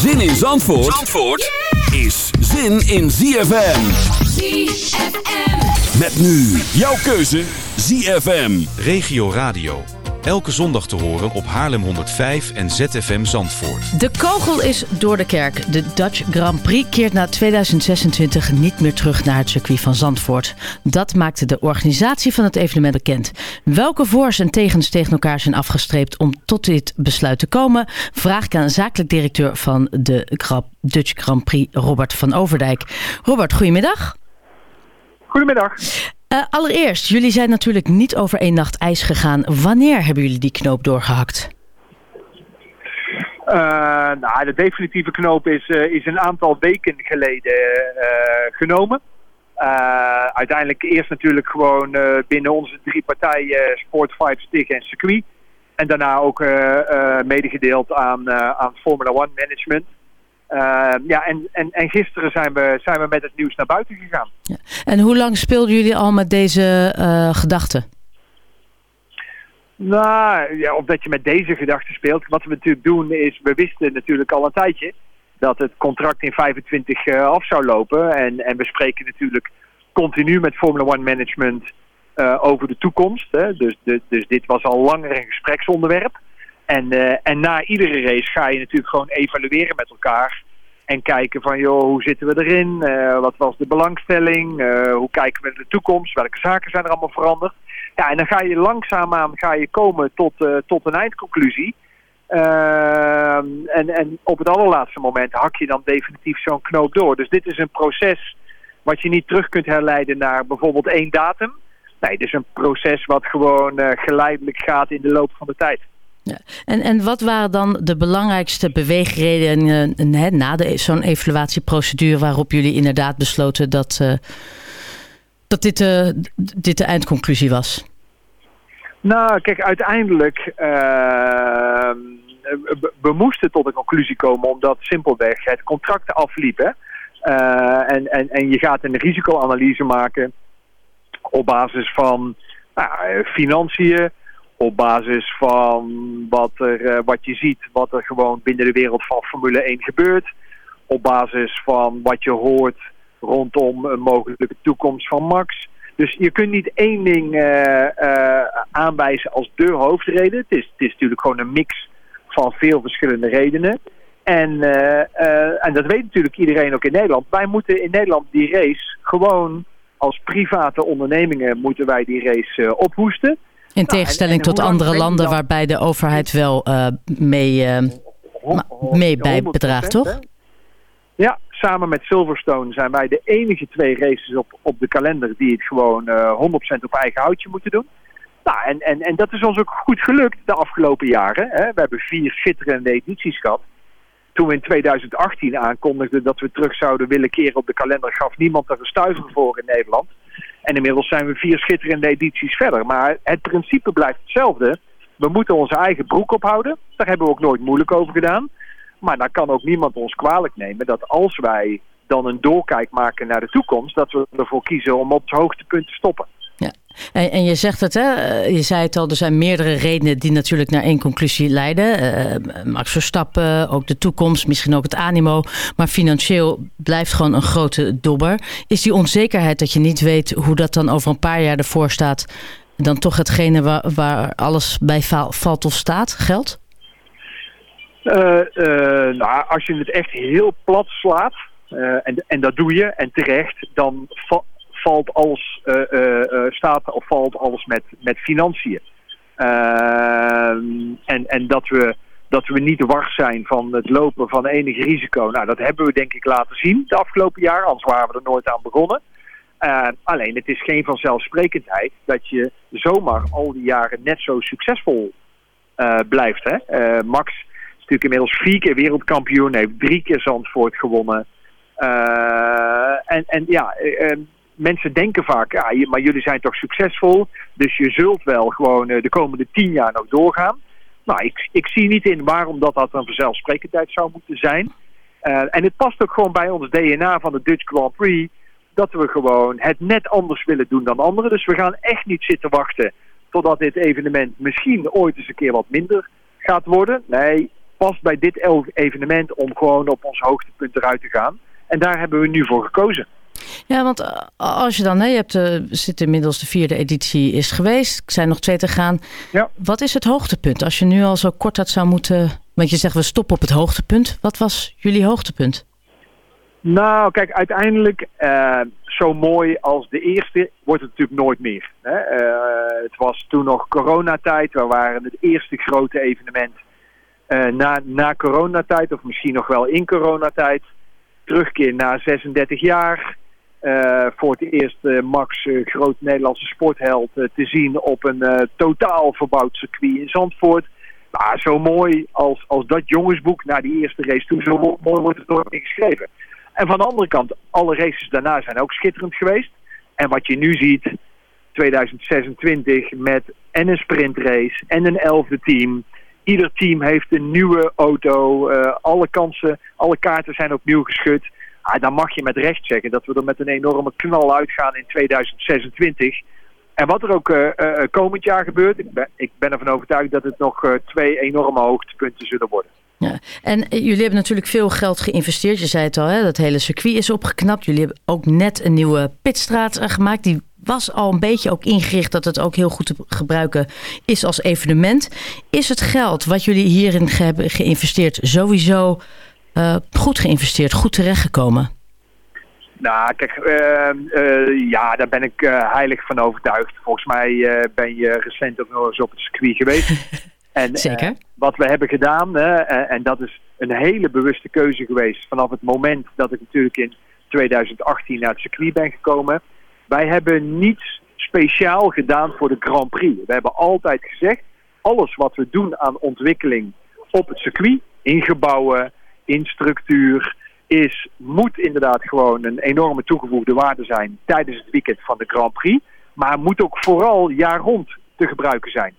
Zin in Zandvoort, Zandvoort is zin in ZFM. ZFM. Met nu jouw keuze ZFM. Regio Radio. Elke zondag te horen op Haarlem 105 en ZFM Zandvoort. De kogel is door de kerk. De Dutch Grand Prix keert na 2026 niet meer terug naar het circuit van Zandvoort. Dat maakte de organisatie van het evenement bekend. Welke voor's en tegens tegen elkaar zijn afgestreept om tot dit besluit te komen, vraag ik aan zakelijk directeur van de Dutch Grand Prix, Robert van Overdijk. Robert, goedemiddag. Goedemiddag. Uh, allereerst, jullie zijn natuurlijk niet over één nacht ijs gegaan. Wanneer hebben jullie die knoop doorgehakt? Uh, nou, de definitieve knoop is, uh, is een aantal weken geleden genomen. uiteindelijk eerst natuurlijk gewoon binnen onze drie partijen Sport 5, Stig en Circuit. En daarna ook medegedeeld aan, aan Formula One Management. Uh, ja, en, en, en gisteren zijn we, zijn we met het nieuws naar buiten gegaan. Ja. En hoe lang speelden jullie al met deze uh, gedachten? Nou, ja, omdat je met deze gedachten speelt. Wat we natuurlijk doen is, we wisten natuurlijk al een tijdje dat het contract in 25 uh, af zou lopen. En, en we spreken natuurlijk continu met Formula One Management uh, over de toekomst. Hè. Dus, de, dus dit was al langer een gespreksonderwerp. En, uh, en na iedere race ga je natuurlijk gewoon evalueren met elkaar. En kijken van, joh, hoe zitten we erin? Uh, wat was de belangstelling? Uh, hoe kijken we naar de toekomst? Welke zaken zijn er allemaal veranderd? Ja, en dan ga je langzaamaan ga je komen tot, tot een eindconclusie. en, en op het allerlaatste moment hak je dan definitief zo'n knoop door. Dus dit is een proces wat je niet terug kunt herleiden naar bijvoorbeeld één datum. Nee, dit is een proces wat gewoon geleidelijk gaat in de loop van de tijd. En, en wat waren dan de belangrijkste beweegredenen uh, na zo'n evaluatieprocedure waarop jullie inderdaad besloten dat, uh, dat dit, uh, dit de eindconclusie was? Nou, kijk, uiteindelijk we, we moesten tot een conclusie komen omdat simpelweg het contract afliep. Hè? en, en, en je gaat een risicoanalyse maken op basis van nou, financiën, op basis van wat, er, uh, wat je ziet, wat er gewoon binnen de wereld van Formule 1 gebeurt. Op basis van wat je hoort rondom een mogelijke toekomst van Max. Dus je kunt niet één ding uh, uh, aanwijzen als de hoofdreden. Het is, het is natuurlijk gewoon een mix van veel verschillende redenen. En, en dat weet natuurlijk iedereen ook in Nederland. Wij moeten in Nederland die race gewoon als private ondernemingen moeten wij die race ophoesten. In tegenstelling nou, en, en tot andere landen dan... waarbij de overheid wel uh, mee, uh, mee bij bedraagt, toch? Ja, samen met Silverstone zijn wij de enige twee races op, op de kalender die het gewoon uh, 100% op eigen houtje moeten doen. Nou, en, en, en dat is ons ook goed gelukt de afgelopen jaren. Hè. We hebben vier schitterende edities gehad. Toen we in 2018 aankondigden dat we terug zouden willen keren op de kalender, gaf niemand er een stuiver voor in Nederland. En inmiddels zijn we vier schitterende edities verder. Maar het principe blijft hetzelfde. We moeten onze eigen broek ophouden. Daar hebben we ook nooit moeilijk over gedaan. Maar dan kan ook niemand ons kwalijk nemen dat als wij dan een doorkijk maken naar de toekomst... dat we ervoor kiezen om op het hoogtepunt te stoppen. Ja. En, en, je zegt het, hè? je zei het al, er zijn meerdere redenen die natuurlijk naar één conclusie leiden. Uh, Max Verstappen, ook de toekomst, misschien ook het animo. Maar financieel blijft gewoon een grote dobber. Is die onzekerheid dat je niet weet hoe dat dan over een paar jaar ervoor staat... dan toch hetgene waar, alles bij valt of staat, geldt? Uh, uh, nou, als je het echt heel plat slaat, en, en dat doe je, en terecht... dan valt alles, staat of valt alles met, met financiën. en, en dat we dat we niet wars zijn van het lopen van enig risico. Nou, dat hebben we denk ik laten zien de afgelopen jaar, anders waren we er nooit aan begonnen. Uh, alleen het is geen vanzelfsprekendheid dat je zomaar al die jaren net zo succesvol blijft. Hè? Max is natuurlijk inmiddels vier keer wereldkampioen, heeft drie keer Zandvoort gewonnen. en, en ja, mensen denken vaak, ja, maar jullie zijn toch succesvol, dus je zult wel gewoon de komende tien jaar nog doorgaan. Nou, ik, ik zie niet in waarom dat, dat een vanzelfsprekendheid zou moeten zijn. Uh, en het past ook gewoon bij ons DNA van de Dutch Grand Prix dat we gewoon het net anders willen doen dan anderen. Dus we gaan echt niet zitten wachten totdat dit evenement misschien ooit eens een keer wat minder gaat worden. Nee, past bij dit evenement om gewoon op ons hoogtepunt eruit te gaan. En daar hebben we nu voor gekozen. Ja, want eh, als je dan, hè, je hebt de, zit inmiddels de vierde editie is geweest. Er zijn nog twee te gaan. Ja. Wat is het hoogtepunt? Als je nu al zo kort had zou moeten. Want je zegt we stoppen op het hoogtepunt. Wat was jullie hoogtepunt? Nou, kijk, uiteindelijk uh, zo mooi als de eerste wordt het natuurlijk nooit meer. Hè? Uh, het was toen nog coronatijd. We waren het eerste grote evenement na, na coronatijd. Of misschien nog wel in coronatijd. Terugkeer na 36 jaar. Voor het eerst Max, groot Nederlandse sportheld, te zien op een totaal verbouwd circuit in Zandvoort. Nou, zo mooi als, als dat jongensboek na die eerste race toen, zo mooi wordt het nooit meer geschreven. En van de andere kant, alle races daarna zijn ook schitterend geweest. En wat je nu ziet, 2026 met en een sprintrace en een elfde team. Ieder team heeft een nieuwe auto. Alle kansen, alle kaarten zijn opnieuw geschud. Ah, dan mag je met recht zeggen dat we er met een enorme knal uitgaan in 2026. En wat er ook uh, uh, komend jaar gebeurt, ik ben, ik ben ervan overtuigd dat het nog twee enorme hoogtepunten zullen worden. Ja. En eh, jullie hebben natuurlijk veel geld geïnvesteerd. Je zei het al, hè, dat hele circuit is opgeknapt. Jullie hebben ook net een nieuwe pitstraat eh, gemaakt. Die was al een beetje ook ingericht dat het ook heel goed te gebruiken is als evenement. Is het geld wat jullie hierin hebben geïnvesteerd sowieso uh, goed geïnvesteerd, goed terechtgekomen? Nou, kijk, uh, uh, ja, daar ben ik heilig van overtuigd. Volgens mij ben je recent ook nog eens op het circuit geweest. En, Zeker. Wat we hebben gedaan, en dat is een hele bewuste keuze geweest vanaf het moment dat ik natuurlijk in 2018 naar het circuit ben gekomen. Wij hebben niets speciaal gedaan voor de Grand Prix. We hebben altijd gezegd, alles wat we doen aan ontwikkeling op het circuit, in gebouwen, in structuur, is, moet inderdaad gewoon een enorme toegevoegde waarde zijn tijdens het weekend van de Grand Prix. Maar moet ook vooral jaar rond te gebruiken zijn.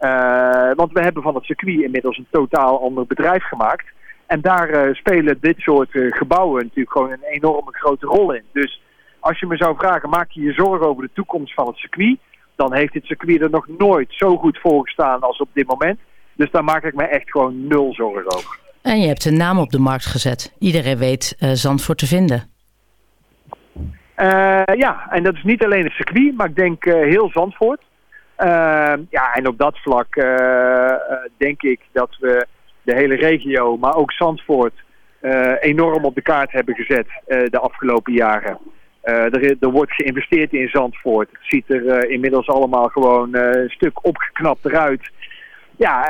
Uh, want we hebben van het circuit inmiddels een totaal ander bedrijf gemaakt. En daar uh, spelen dit soort uh, gebouwen natuurlijk gewoon een enorme grote rol in. Dus als je me zou vragen, maak je je zorgen over de toekomst van het circuit? Dan heeft dit circuit er nog nooit zo goed voor gestaan als op dit moment. Dus daar maak ik me echt gewoon nul zorgen over. En je hebt een naam op de markt gezet. Iedereen weet Zandvoort te vinden. ja, en dat is niet alleen het circuit, maar ik denk heel Zandvoort. Ja, en op dat vlak denk ik dat we de hele regio, maar ook Zandvoort, enorm op de kaart hebben gezet de afgelopen jaren. Er, er, wordt geïnvesteerd in Zandvoort. Het ziet er inmiddels allemaal gewoon een stuk opgeknapt eruit. Ja,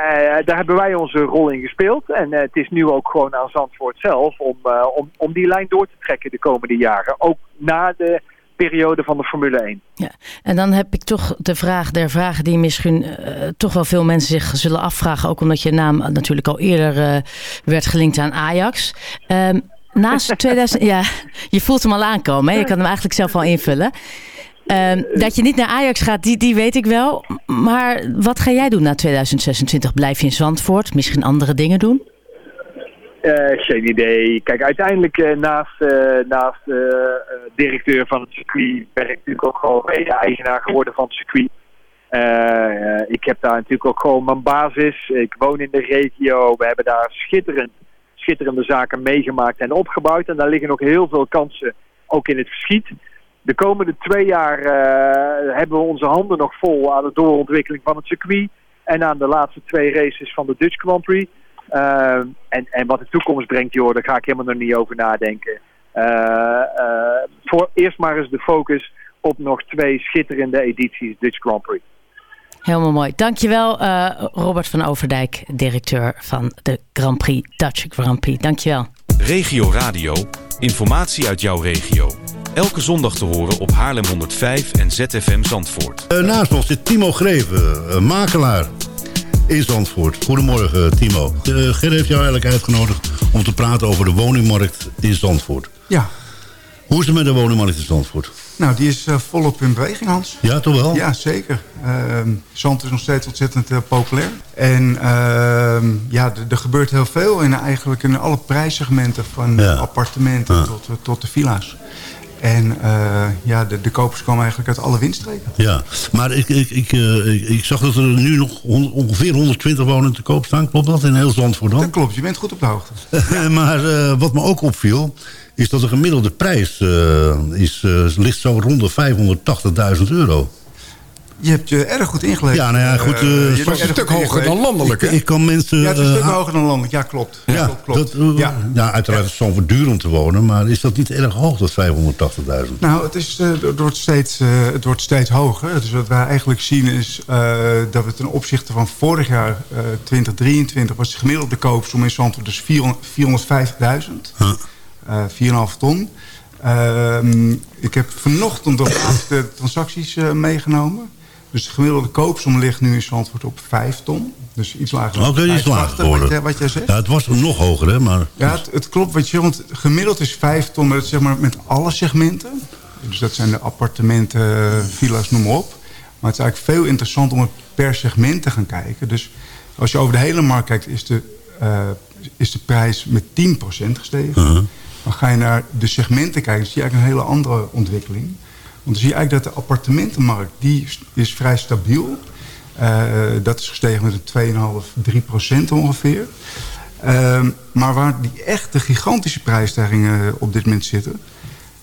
daar hebben wij onze rol in gespeeld. En het is nu ook gewoon aan Zandvoort zelf om, om, om die lijn door te trekken de komende jaren. Ook na de periode van de Formule 1. Ja, en dan heb ik toch de vraag der vragen die misschien uh, toch wel veel mensen zich zullen afvragen. Ook omdat je naam natuurlijk al eerder uh, werd gelinkt aan Ajax. Um, naast 2000, ja, je voelt hem al aankomen. Hè? Je kan hem eigenlijk zelf al invullen. Um, dat je niet naar Ajax gaat, die, die weet ik wel. Maar wat ga jij doen na 2026? Blijf je in Zandvoort? Misschien andere dingen doen? Uh, geen idee. Kijk, uiteindelijk uh, naast, naast directeur van het circuit ben ik natuurlijk ook gewoon eigenaar geworden van het circuit. ik heb daar natuurlijk ook gewoon mijn basis. Ik woon in de regio. We hebben daar schitterend, schitterende zaken meegemaakt en opgebouwd. En daar liggen nog heel veel kansen, ook in het verschiet. De komende twee jaar hebben we onze handen nog vol aan de doorontwikkeling van het circuit. En aan de laatste twee races van de Dutch Grand Prix. Uh, en, en wat de toekomst brengt, joh, daar ga ik helemaal nog niet over nadenken. Uh, uh, voor eerst maar eens de focus op nog twee schitterende edities Dutch Grand Prix. Helemaal mooi. Dankjewel uh, Robert van Overdijk, directeur van de Grand Prix Dutch Grand Prix. Dankjewel. Regio Radio, informatie uit jouw regio. Elke zondag te horen op Haarlem 105 en ZFM Zandvoort. Uh, naast ons zit Timo Greven, uh, makelaar in Zandvoort. Goedemorgen Timo. Uh, Ger heeft jou eigenlijk uitgenodigd om te praten over de woningmarkt in Zandvoort. Ja. Hoe is het met de woningmarkt in Zandvoort? Nou, die is uh, volop in beweging, Hans. Ja, toch wel? Ja, zeker. Uh, Zand is nog steeds ontzettend uh, populair. En ehm, ja, er gebeurt heel veel in eigenlijk in alle prijssegmenten. Van ja. appartementen ja. tot, tot de villa's. En uh, ja, de, de kopers komen eigenlijk uit alle windstreken. Ja, maar ik, ik, ik, uh, ik, zag dat er nu nog ongeveer 120 woningen te koop staan. Klopt dat in heel Zandvoort dan? Dat klopt, je bent goed op de hoogte. maar uh, wat me ook opviel, is dat de gemiddelde prijs is, ligt zo rond de 580.000 euro. Je hebt je erg goed ingelezen. Ja, nou ja, goed. Uh, het is een stuk hoger dan landelijk, hè? Ik, ik, kan mensen... Ja, het is een stuk hoger dan landelijk. Ja, klopt. Ja, klopt, klopt. Dat, uh, ja. ja, uiteraard is het zo duur om te wonen. Maar is dat niet erg hoog, dat 580.000? Nou, het, is, uh, het, wordt steeds, het wordt steeds hoger. Dus wat wij eigenlijk zien is dat we ten opzichte van vorig jaar, 2023... was de gemiddelde koopsom in Zandvoort dus 450.000. Huh. 4,5 ton. Ehm, ik heb vanochtend de laatste transacties megenomen. Dus de gemiddelde koopsom ligt nu in Zandvoort op 5 ton. Dus iets lager dan Oké, iets lager wat, jij, wat jij zegt. Ja, het was nog hoger, hè? Maar... Ja, het, het klopt wat je want gemiddeld is 5 ton met, zeg maar, met alle segmenten. Dus dat zijn de appartementen, villa's, noem maar op. Maar het is eigenlijk veel interessanter om het per segment te gaan kijken. Dus als je over de hele markt kijkt, is de, uh, is de prijs met 10% gestegen. Uh -huh. Dan ga je naar de segmenten kijken, dan zie je eigenlijk een hele andere ontwikkeling. Want dan zie je eigenlijk dat de appartementenmarkt die is vrij stabiel. Uh, dat is gestegen met een 2,5, 3 procent ongeveer. Uh, maar waar die echte gigantische prijsstijgingen op dit moment zitten...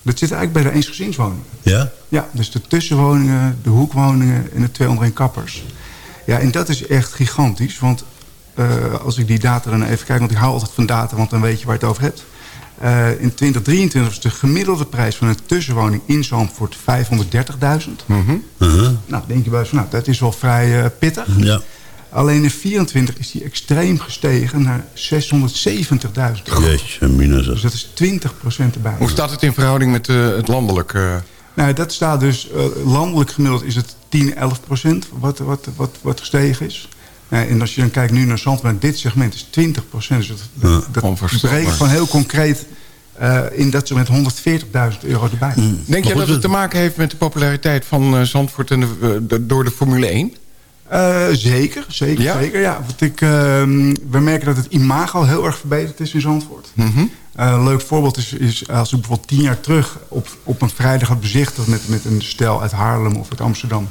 dat zit eigenlijk bij de eensgezinswoningen. Ja? Ja, dus de tussenwoningen, de hoekwoningen en de twee onderin kappers. Ja, en dat is echt gigantisch. Want uh, als ik die data dan even kijk... want ik hou altijd van data, want dan weet je waar je het over hebt... Uh, in 2023 was de gemiddelde prijs van een tussenwoning in Zandvoort 530.000. Mm -hmm. uh -huh. Nou, denk je bij nou, dat is wel vrij uh, pittig. Ja. Alleen in 24 is die extreem gestegen naar 670.000. Jeetje, minus. Dus dat is 20% erbij. Hoe staat het in verhouding met uh, het landelijk? Nou, dat staat dus, landelijk gemiddeld is het 10, 11% wat, wat, wat, wat gestegen is. En als je dan kijkt nu naar Zandvoort, dit segment is 20 procent. Dus dat, dat, gewoon heel concreet uh, in dat ze met 140.000 euro erbij. Mm. Denk je dat het te maken heeft met de populariteit van uh, Zandvoort en de, de, door de Formule 1? Uh, zeker, zeker, ja? zeker. Ja. Want ik, we merken dat het imago heel erg verbeterd is in Zandvoort. Mm -hmm. een leuk voorbeeld is, is als ik bijvoorbeeld tien jaar terug op, op een vrijdag had bezichtigd met, met een stel uit Haarlem of uit Amsterdam.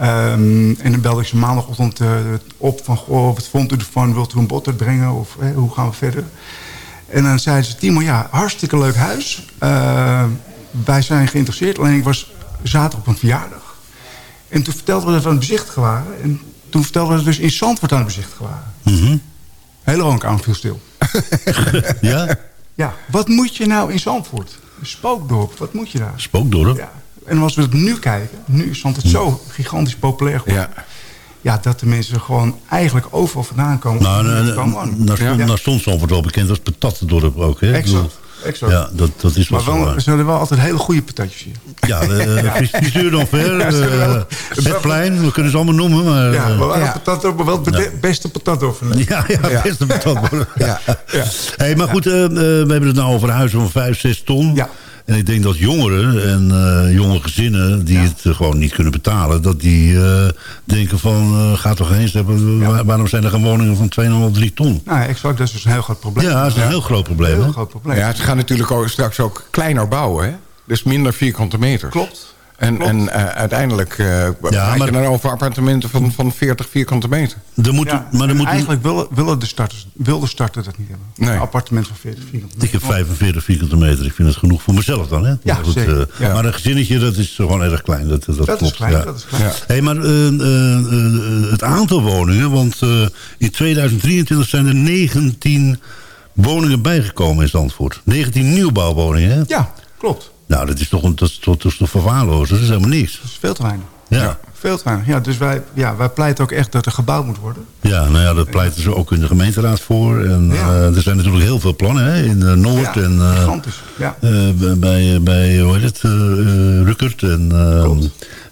Um, en dan belde ik ze maandagochtend uh, op van... Goh, wat vond u ervan? Wilt u een bod uitbrengen? Of eh, hoe gaan we verder? En dan zeiden ze... Timo, ja, hartstikke leuk huis. Uh, wij zijn geïnteresseerd. Alleen ik was zaterdag op een verjaardag. En toen vertelden we dat we aan het bezichtigen waren. En toen vertelden we dat we dus in Zandvoort aan het bezichtigen waren. Mm -hmm. Hele woonkamer viel stil. ja? Ja. Wat moet je nou in Zandvoort? Spookdorp, wat moet je daar? Spookdorp? Ja. En als we het nu kijken, nu is het zo gigantisch populair geworden. Ja. Ja, dat de mensen gewoon eigenlijk overal vandaan komen. Nou, naar stond, ja. stond Zandvoort wel bekend als patatendorp ook. Hè? Exact. exact. Ja, dat, dat is maar wel, er zijn wel altijd hele goede patatjes hier. Ja, de Frisuur dan ver, het plein, we kunnen ze allemaal noemen. Maar, ja, maar ja. patat maar wel het beste patatdorp. Ja, ja, ja, beste patatdorp. ja. ja. Hey, maar goed, uh, uh, we hebben het nou over huizen van 5, 6 ton. Ja. En ik denk dat jongeren en uh, jonge gezinnen die ja. het uh, gewoon niet kunnen betalen... dat die uh, denken van, ga toch eens hebben. Ja. waarom zijn er geen woningen van 2,5, 3 ton? Nou, exact, dat is dus een heel groot probleem. Ja, dat is een heel groot probleem. Heel groot probleem. Ja, ze gaan natuurlijk ook, straks ook kleiner bouwen, hè? Dus minder vierkante meters. Klopt. En, en uh, uiteindelijk uh, ja, maar, je dan over appartementen van, van 40 vierkante meter. Er moet, ja, maar er moet eigenlijk willen, willen de starters wil de starter dat niet hebben. Nee. Een appartement van 40 vierkante meter. Ik heb 45 vierkante meter. Ik vind het genoeg voor mezelf dan. Hè? Ja, goed, zeker, uh, ja. Maar een gezinnetje, dat is gewoon erg klein. Dat, dat, dat klopt, is klein, ja. dat is klein. Hey, maar het aantal woningen... want in 2023 zijn er 19 woningen bijgekomen in Zandvoort. 19 nieuwbouwwoningen, hè? Ja, klopt. Nou, dat is toch, een, dat is, dat is toch verwaarloosd? Dat is helemaal niks. Dat is veel te weinig. Ja. Veel te weinig. Ja, dus wij, ja, wij pleiten ook echt dat er gebouwd moet worden. Ja, nou ja, dat pleiten ze ook in de gemeenteraad voor. En Ja. eh, er zijn natuurlijk heel veel plannen hè, in de Noord Ja, en eh, gigantisch. Ja. eh, bij, bij, hoe heet het, eh, eh, Ruckert. En, eh,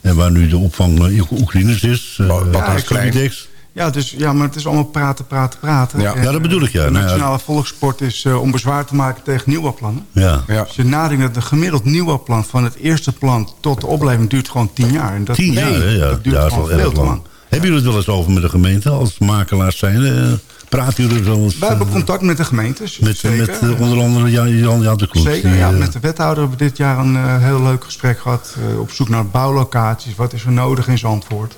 en waar nu de opvang eh, Oekraïners is. eh, Bad is klein. Subidex. Ja, dus, ja, maar het is allemaal praten, praten, praten. Ja. En, Ja, dat bedoel ik, ja. De Nou nationale volkssport is eh, om bezwaar te maken tegen nieuwbouwplannen. Ja. Ja. Als je nadenkt dat een gemiddeld nieuwbouwplan van het eerste plan tot de opleving duurt gewoon tien jaar. En dat, Tien jaar, nee? Ja, dat duurt ja, is gewoon wel veel te lang. lang. Hebben jullie het wel eens over met de gemeente als makelaars zijn? eh, praten jullie er wel eens Wij hebben eh, contact met de gemeentes. met, zeker. met eh, onder andere Jan, Jan, Jan de Kloet? Zeker, die, ja. eh, Met de wethouder hebben we dit jaar een eh, heel leuk gesprek gehad. eh, op zoek naar bouwlocaties. Wat is er nodig in Zandvoort?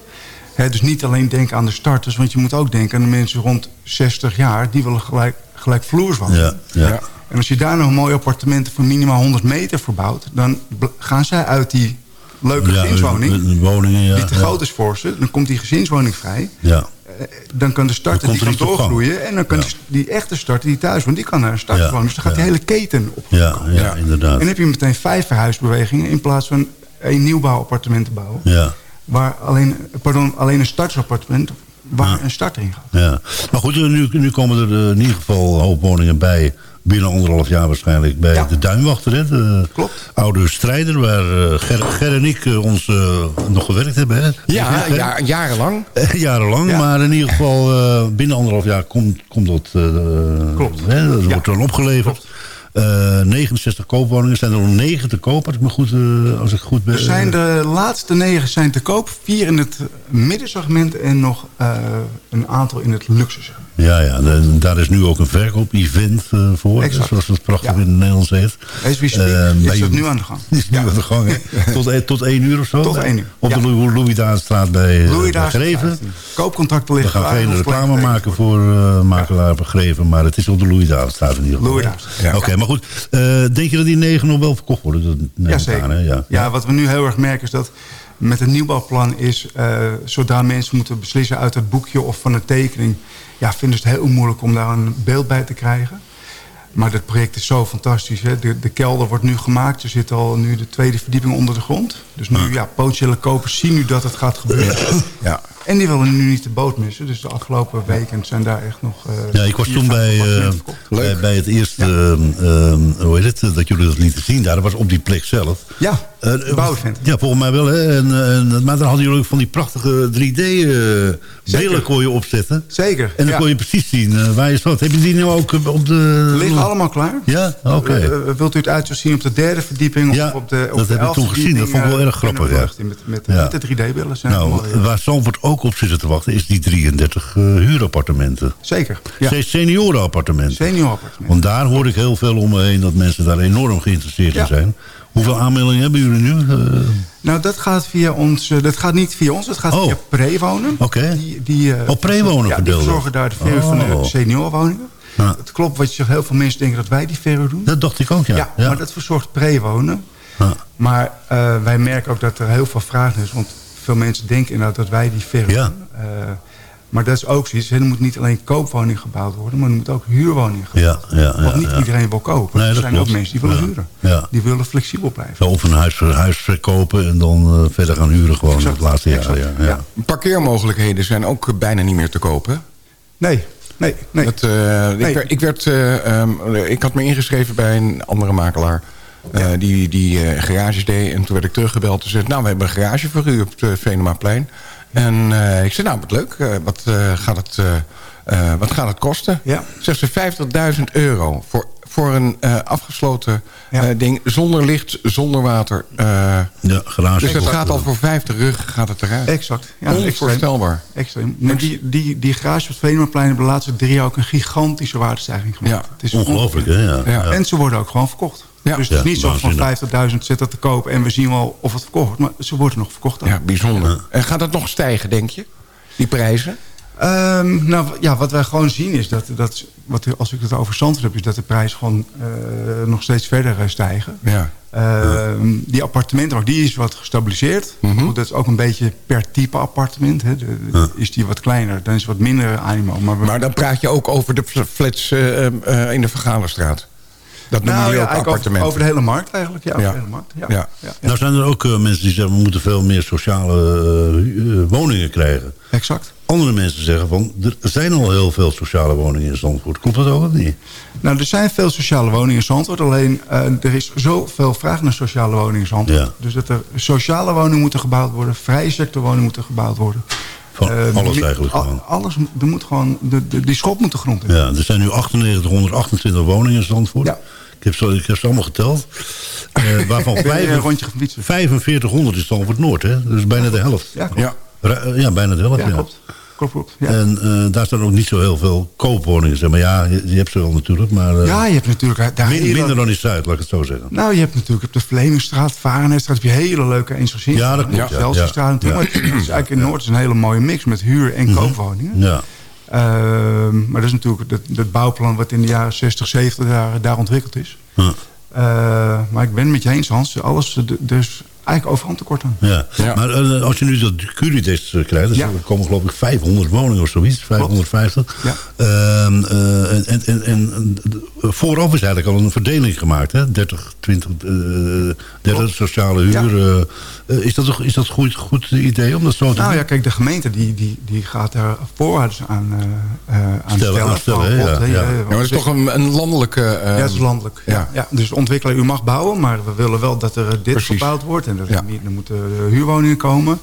Hè, dus niet alleen denken aan de starters. Want je moet ook denken aan de mensen rond 60 jaar. Die willen gelijk, gelijk vloers wonen. ja, ja. Ja. En als je daar nog mooie appartementen van minimaal 100 meter verbouwt... dan gaan zij uit die leuke Ja, gezinswoning... eh, eh, woningen, ja. die te ja. groot is voor ze. Dan komt die gezinswoning vrij. Ja, Eh, Dan kan de starter Dan die kan gang. doorgroeien. En dan kan Ja. die, die echte starter die thuis woont... die kan naar een starter Ja, wonen. Dus dan gaat ja. die hele keten op. ja, ja, Ja. inderdaad. En dan heb je meteen vijf verhuisbewegingen... in plaats van één nieuwbouwappartement te bouwen. Ja, Waar alleen, pardon, alleen een startersappartement... waar Ja. een starter in gaat. ja. Maar goed, nu, nu komen er eh, in ieder geval een hoop woningen bij. Binnen anderhalf jaar waarschijnlijk bij Ja. de Duinwachter. Hè? De Klopt. oude strijder waar eh, Ger, Ger en ik eh, ons eh, nog gewerkt hebben. Hè? Ja, ja, jarenlang. Jarenlang, Ja. maar in ieder geval eh, binnen anderhalf jaar komt, komt dat, eh, Klopt. Hè, dat Ja. wordt dan opgeleverd. Eh 69 koopwoningen, zijn er nog 9 te koop, als ik me goed, eh, als ik goed ben. Er zijn de laatste negen zijn te koop. Vier in het middensegment en nog eh, een aantal in het luxe segment. Ja, ja, en daar is nu ook een verkoop-event eh, voor, Exact. zoals het prachtig Ja. in het Nederlands heet. As we speak Eh, is dat jullie- nu aan de gang. Is nu aan de gang, hè? Tot, eh, tot één uur of zo? Tot één uur, Op ja. de Louis, Daanstraat bij, eh, Louis bij Greven. Koopcontracten We liggen gaan klaar, geen reclame maken voor eh makelaar begrepen, maar het is op de Louis Daanstraat in ieder geval. Louis. Oké, maar goed. eh, denk je dat die negen nog wel verkocht worden? Dat Ja, zeker. aan, ja. Ja, wat we nu heel erg merken is dat met een nieuwbouwplan is... eh, zodra mensen moeten beslissen uit het boekje of van een tekening... ja, vinden ze het heel moeilijk om daar een beeld bij te krijgen. Maar dat project is zo fantastisch. Hè? De, de kelder wordt nu gemaakt. Er zit al nu de tweede verdieping onder de grond. Dus nu, ja, potentiële kopers zien nu dat het gaat gebeuren. Ja. En die willen nu niet de boot missen. Dus de afgelopen weken zijn daar echt nog... eh, Ja, ik was toen bij, eh, bij, bij het eerste, ehm, ehm, hoe heet het, dat jullie dat lieten zien daar. Dat was op die plek zelf. Ja, Eh, de bouwevent. Ja, volgens mij wel. Hè. En, en, maar dan hadden jullie ook van die prachtige 3D-brillen kon je opzetten. Zeker. En dan ja. kon je precies zien eh, waar je zat. Heb je die nu ook eh, op de... liggen allemaal klaar. Ja, oké. Eh, eh, wilt u het uitzicht zien op de derde verdieping? Ja, of op de, op dat de heb ik toen gezien. Dat vond ik wel erg eh, grappig, ja. Met, met, Ja. met de 3D-brillen zijn Nou, allemaal, ja. waar Zandvoort ook op zit te wachten... is die 33 eh, huurappartementen. Zeker. Ja. Seniorenappartementen. Want daar hoor ik heel veel om me heen... dat mensen daar enorm geïnteresseerd Ja. in zijn. Hoeveel aanmeldingen hebben jullie nu? Eh, Nou, dat gaat, via ons, eh, dat gaat niet via ons. Dat gaat Oh. via Prewonen. Oké. Die, die, eh, Oh, Prewonen Ja, die verzorgen daar de verhuur van Oh. de seniorwoningen. Ja. Het klopt wat je zegt. Heel veel mensen denken dat wij die verhuur doen. dat dacht ik ook, ja. Ja, maar dat verzorgt Prewonen. Ja. Maar wij merken ook dat er heel veel vraag is. Want veel mensen denken inderdaad dat wij die Ja. doen. Eh, maar dat is ook zoiets. Er moet niet alleen koopwoning gebouwd worden, maar er moet ook huurwoning gebouwd Ja, ja, ja, Want niet ja. iedereen wil kopen. Nee, er zijn klopt. ook mensen die willen Ja. huren. Ja. Die willen flexibel blijven. Zo, Of een huis, huis verkopen en dan eh, verder gaan huren gewoon Exact, het laatste jaar. Ja, ja. ja. Parkeermogelijkheden zijn ook eh, bijna niet meer te kopen. Nee, nee, nee. Dat, eh, Nee. ik, werd- ik, werd, eh, ehm, ik had me ingeschreven bij een andere makelaar. Eh, die die eh, garages deed. En toen werd ik teruggebeld. en zei, nou, we hebben een garage voor u op het Venemaplein. En eh, ik zei, nou, wat leuk. eh, wat, eh, gaat het, eh, eh, wat gaat het kosten? Ja. Zegt ze 50.000 euro voor, voor een eh, afgesloten Ja. eh, ding. Zonder licht, zonder water. eh, Ja, garage. dus dat gaat al voor 50 rug gaat het eruit. Exact. Ja. Onvoorstelbaar. extreem. Maar die, die, die garage op het Venemaplein hebben de laatste drie jaar ook een gigantische waardestijging gemaakt. Ja, het is Ongelooflijk, hè? Ja. Ja. Ja. En ze worden ook gewoon verkocht. Ja. Dus het is Ja, niet zo van waanzinnig. 50.000 zit dat te kopen en we zien wel of het verkocht wordt. Maar ze worden nog verkocht. ook. Ja, bijzonder. En gaat dat nog stijgen, denk je? Die prijzen? Ehm, nou ja, wat wij gewoon zien is dat, dat wat, als ik het over Zandvoort heb, is dat de prijzen gewoon eh, nog steeds verder eh, stijgen. Ja. Ehm, Die appartementenmarkt die is wat gestabiliseerd. Mhm. Dat is ook een beetje per type appartement. Hè. De- Is die wat kleiner, dan is het wat minder animo. Maar, we- Maar dan praat je ook over de flats eh, eh, in de Vergalenstraat. Dat noemen Nou, jullie ook over, appartementen. over de hele markt eigenlijk. Ja, over Ja. de hele markt. Ja. Ja. Ja. Nou zijn er ook eh, mensen die zeggen... we moeten veel meer sociale eh, eh, woningen krijgen. Exact. Andere mensen zeggen van... er zijn al heel veel sociale woningen in Zandvoort. Klopt dat ook of niet? Nou, er zijn veel sociale woningen in Zandvoort. Alleen eh, er is zoveel vraag naar sociale woningen in Zandvoort. Ja. Dus dat er sociale woningen moeten gebouwd worden. Vrije sectorwoningen moeten gebouwd worden. Van Eh, alles eigenlijk al- gewoon. Alles, er moet gewoon, de, de, die schop moet de grond in. Ja, er zijn nu 9828 woningen in Zandvoort. Ja. Ik, heb ze, ik heb ze allemaal geteld. Eh, waarvan Ben je vijf- een rondje gaan fietsen? 4500 is Zandvoort Noord. Hè? Dus bijna de helft. Ja, klopt. Ja. Bijna de helft. Ja, Ja, klopt. Klopt, klopt. Ja. En eh, daar staan ook niet zo heel veel koopwoningen. Zeg maar ja, je, je hebt ze wel natuurlijk. Maar eh, ja, je hebt natuurlijk... Daar min- hele- minder dan in Zuid, laat ik het zo zeggen. Nou, je hebt natuurlijk op de Vlemingstraat, Varenheidstraat... heb je hele leuke eensgezinnen. Ja, dat klopt, ja. Ja. Maar het is eigenlijk in Noord is een hele mooie mix met huur- en koopwoningen. Ja. Ehm, maar dat is natuurlijk het, het bouwplan wat in de jaren 60, 70 daar, daar ontwikkeld is. Eh, maar ik ben het met je eens, Hans. Alles, eh, dus eigenlijk overal tekort aan. Ja. Ja. maar eh, als je nu dat Curidex eh, krijgt, dus Ja. er komen geloof ik 500 woningen of zoiets, 550. Ja. Ehm, eh, en, en, en, en vooraf is eigenlijk al een verdeling gemaakt, hè? 30, 20, eh 30 sociale huur. eh, eh, is dat een is dat goed, goed idee om dat zo te Nou doen? ja, kijk, de gemeente die, die, die gaat daar voorwaarts aan, eh, eh, aan Stellen, ja, ja. eh, Ja, maar het is toch een, een landelijke... eh, Ja, het is landelijk. Ja. ja. Ja. Dus de ontwikkelaar, u mag bouwen, maar we willen wel dat er dit Precies. gebouwd wordt. En dat Ja. er, niet, er moeten eh, huurwoningen komen.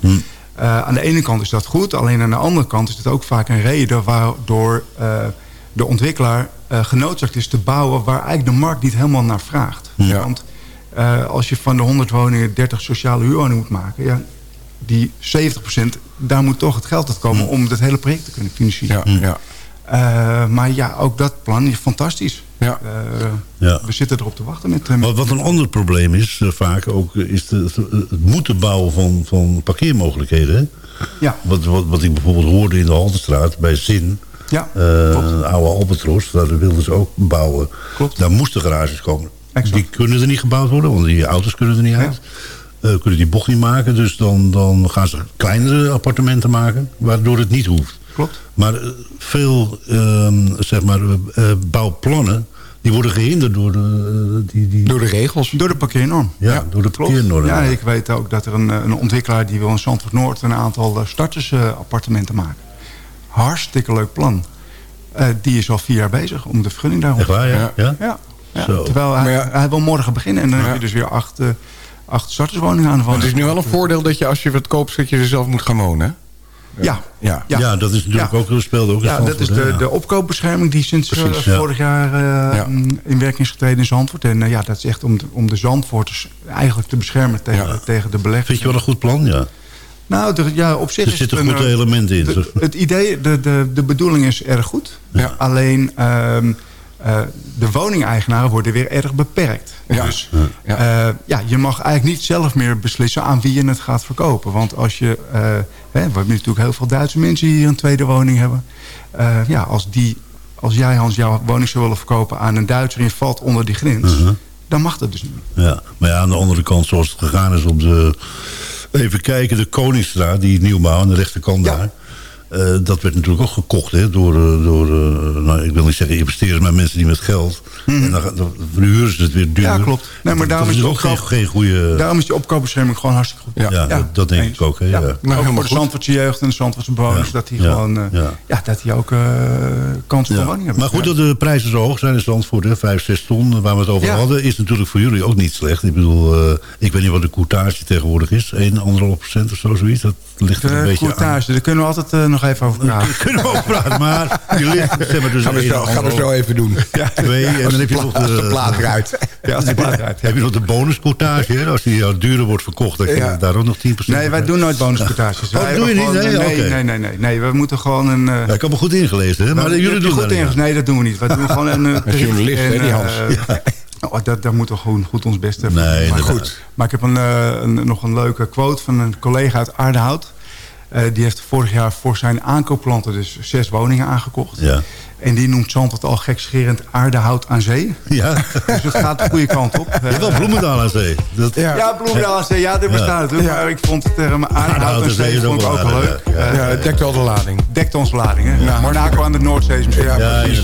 Eh, aan de ene kant is dat goed. Alleen aan de andere kant is het ook vaak een reden waardoor eh, de ontwikkelaar eh genoodzaakt is te bouwen... waar eigenlijk de markt niet helemaal naar vraagt. Ja. Want eh, als je van de 100 woningen 30 sociale huurwoningen moet maken... Ja, die 70%, daar moet toch het geld uit komen... om het hele project te kunnen financieren. Ja, ja. Eh, maar ja, ook dat plan is fantastisch. Ja. Eh, Ja. We zitten erop te wachten met... met- Wat, wat een ander probleem is, vaak ook, is de, het moeten bouwen van, van parkeermogelijkheden. Hè? Ja, Wat, wat, wat ik bijvoorbeeld hoorde in de Haltestraat bij Zin. Ja eh, klopt. oude Albatros, daar wilden ze ook bouwen. Klopt. Daar moesten garages komen. Exact. Die kunnen er niet gebouwd worden, want die auto's kunnen er niet uit. Eh, kunnen die bocht niet maken, dus dan, dan gaan ze kleinere appartementen maken, waardoor het niet hoeft. Klopt. Maar eh, veel ehm, zeg maar, bouwplannen, die worden gehinderd door de, die, die, Door de regels. Door de parkeernorm. ja, door de parkeernorm. Ja, ik weet ook dat er een, een ontwikkelaar... die wil in Zandvoort Noord een aantal uh, startersappartementen maken. Hartstikke leuk plan. Eh, die is al vier jaar bezig om de vergunning daarom Echt waar, ja? Ja. ja? Ja. ja. Zo. Terwijl hij, Maar ja- hij wil morgen beginnen. En dan Ja. heb je dus weer acht, eh, acht starterswoningen aan wand. het is nu wel een voordeel dat je als je wat koopt... dat je er zelf moet gaan wonen, hè? Ja. Ja. Ja. Ja, dat is natuurlijk Ja. ook speelt ook in Ja, dat is de, ja. de opkoopbescherming die sinds eh, Precies, vorig jaar eh, Ja. in werking is getreden in Zandvoort. En ja, dat is echt om de, om de Zandvoorters eigenlijk te beschermen tegen, Ja. tegen de beleggers. Vind je wel een goed plan, ja. Nou, de, ja, op zich Er is zitten goede eh, elementen in. de- het idee, de, de, de bedoeling is erg goed. Ja. Alleen ehm, eh, de woningeigenaren worden weer erg beperkt. Ja. Dus Ja. ja. ja, je mag eigenlijk niet zelf meer beslissen aan wie je het gaat verkopen. Want als je, eh, hè, we hebben natuurlijk heel veel Duitse mensen die hier een tweede woning hebben. Eh, ja, als, die, als jij Hans jouw woning zou willen verkopen aan een Duitser en je valt onder die grens. Uh-huh. Dan mag dat dus niet. Ja, maar ja, aan de andere kant, zoals het gegaan is op de... Even kijken, de Koningsstraat, die nieuwbouw aan de rechterkant Ja. daar. Eh, dat werd natuurlijk ook gekocht hè, door, eh, door eh, nou, ik wil niet zeggen investeerders, maar mensen die met geld. En dan, dan verhuren ze het weer duur. Mhm. Ja, klopt. Nee, maar daarom dat is is het ook geen, geen goede... Daarom is die opkoopbescherming gewoon hartstikke goed. Ja. ja, dat, dat denk eens. ik ook. Hè, ja. Ja. Nou, ook voor de. Zandvoortse jeugd en de Zandvoortse bewoners... Ja. dat die Ja. gewoon... Ja. ja. dat die ook eh kansen Ja. van woning hebben. Maar goed dat de prijzen zo hoog zijn in Zandvoort, hè, 5, 6 ton, waar we het over Ja. hadden, is natuurlijk voor jullie ook niet slecht. Ik bedoel, eh, ik weet niet wat de courtage tegenwoordig is, 1, 1,5 procent of zo, zoiets. Dat ligt er een De beetje aan. courtage, daar kunnen we altijd eh, nog even over praten. Kunnen we ook praten, maar die ligt zeg maar, dus Gaan we zo, gaan we zo even doen. twee en dan heb je nog de de, plaat eruit. Ja, als de plaat eruit, ja. heb je nog de bonuscourtage, als die al duurder wordt verkocht, krijg je Ja. daar ook nog 10 Nee, wij doen nooit bonuscourtages. Oh, Wij doe je hebben niet? Nee? nee, nee, nee. We moeten gewoon een... eh, Ja, ik heb me goed ingelezen, hè? maar we- jullie doen goed dat niet. Nee, dat doen we niet. Wij doen gewoon een... eh, journalist, hè, die Hans. eh, oh, dat, daar moeten we gewoon goed ons best voor Nee, doen. Maar goed. Maar ik heb een, eh, een, nog een leuke quote van een collega uit Aardehout. Eh, die heeft vorig jaar voor zijn aankoopplanten dus zes woningen aangekocht. Ja. En die noemt Zandvoort al gekscherend aardehout aan zee. Ja, Dus het gaat de goede kant op. je hebt wel Bloemendaal aan zee. Dat, Ja. Ja, Bloemendaal aan zee. Ja, dat bestaat natuurlijk. Maar ik vond de term aardehout aan zee vond ik ook wel leuk. ja. Ja. Ja, het dekt wel de lading. Dekt onze lading, hè? Monaco aan de Noordzee is misschien. Ja, Ja, precies.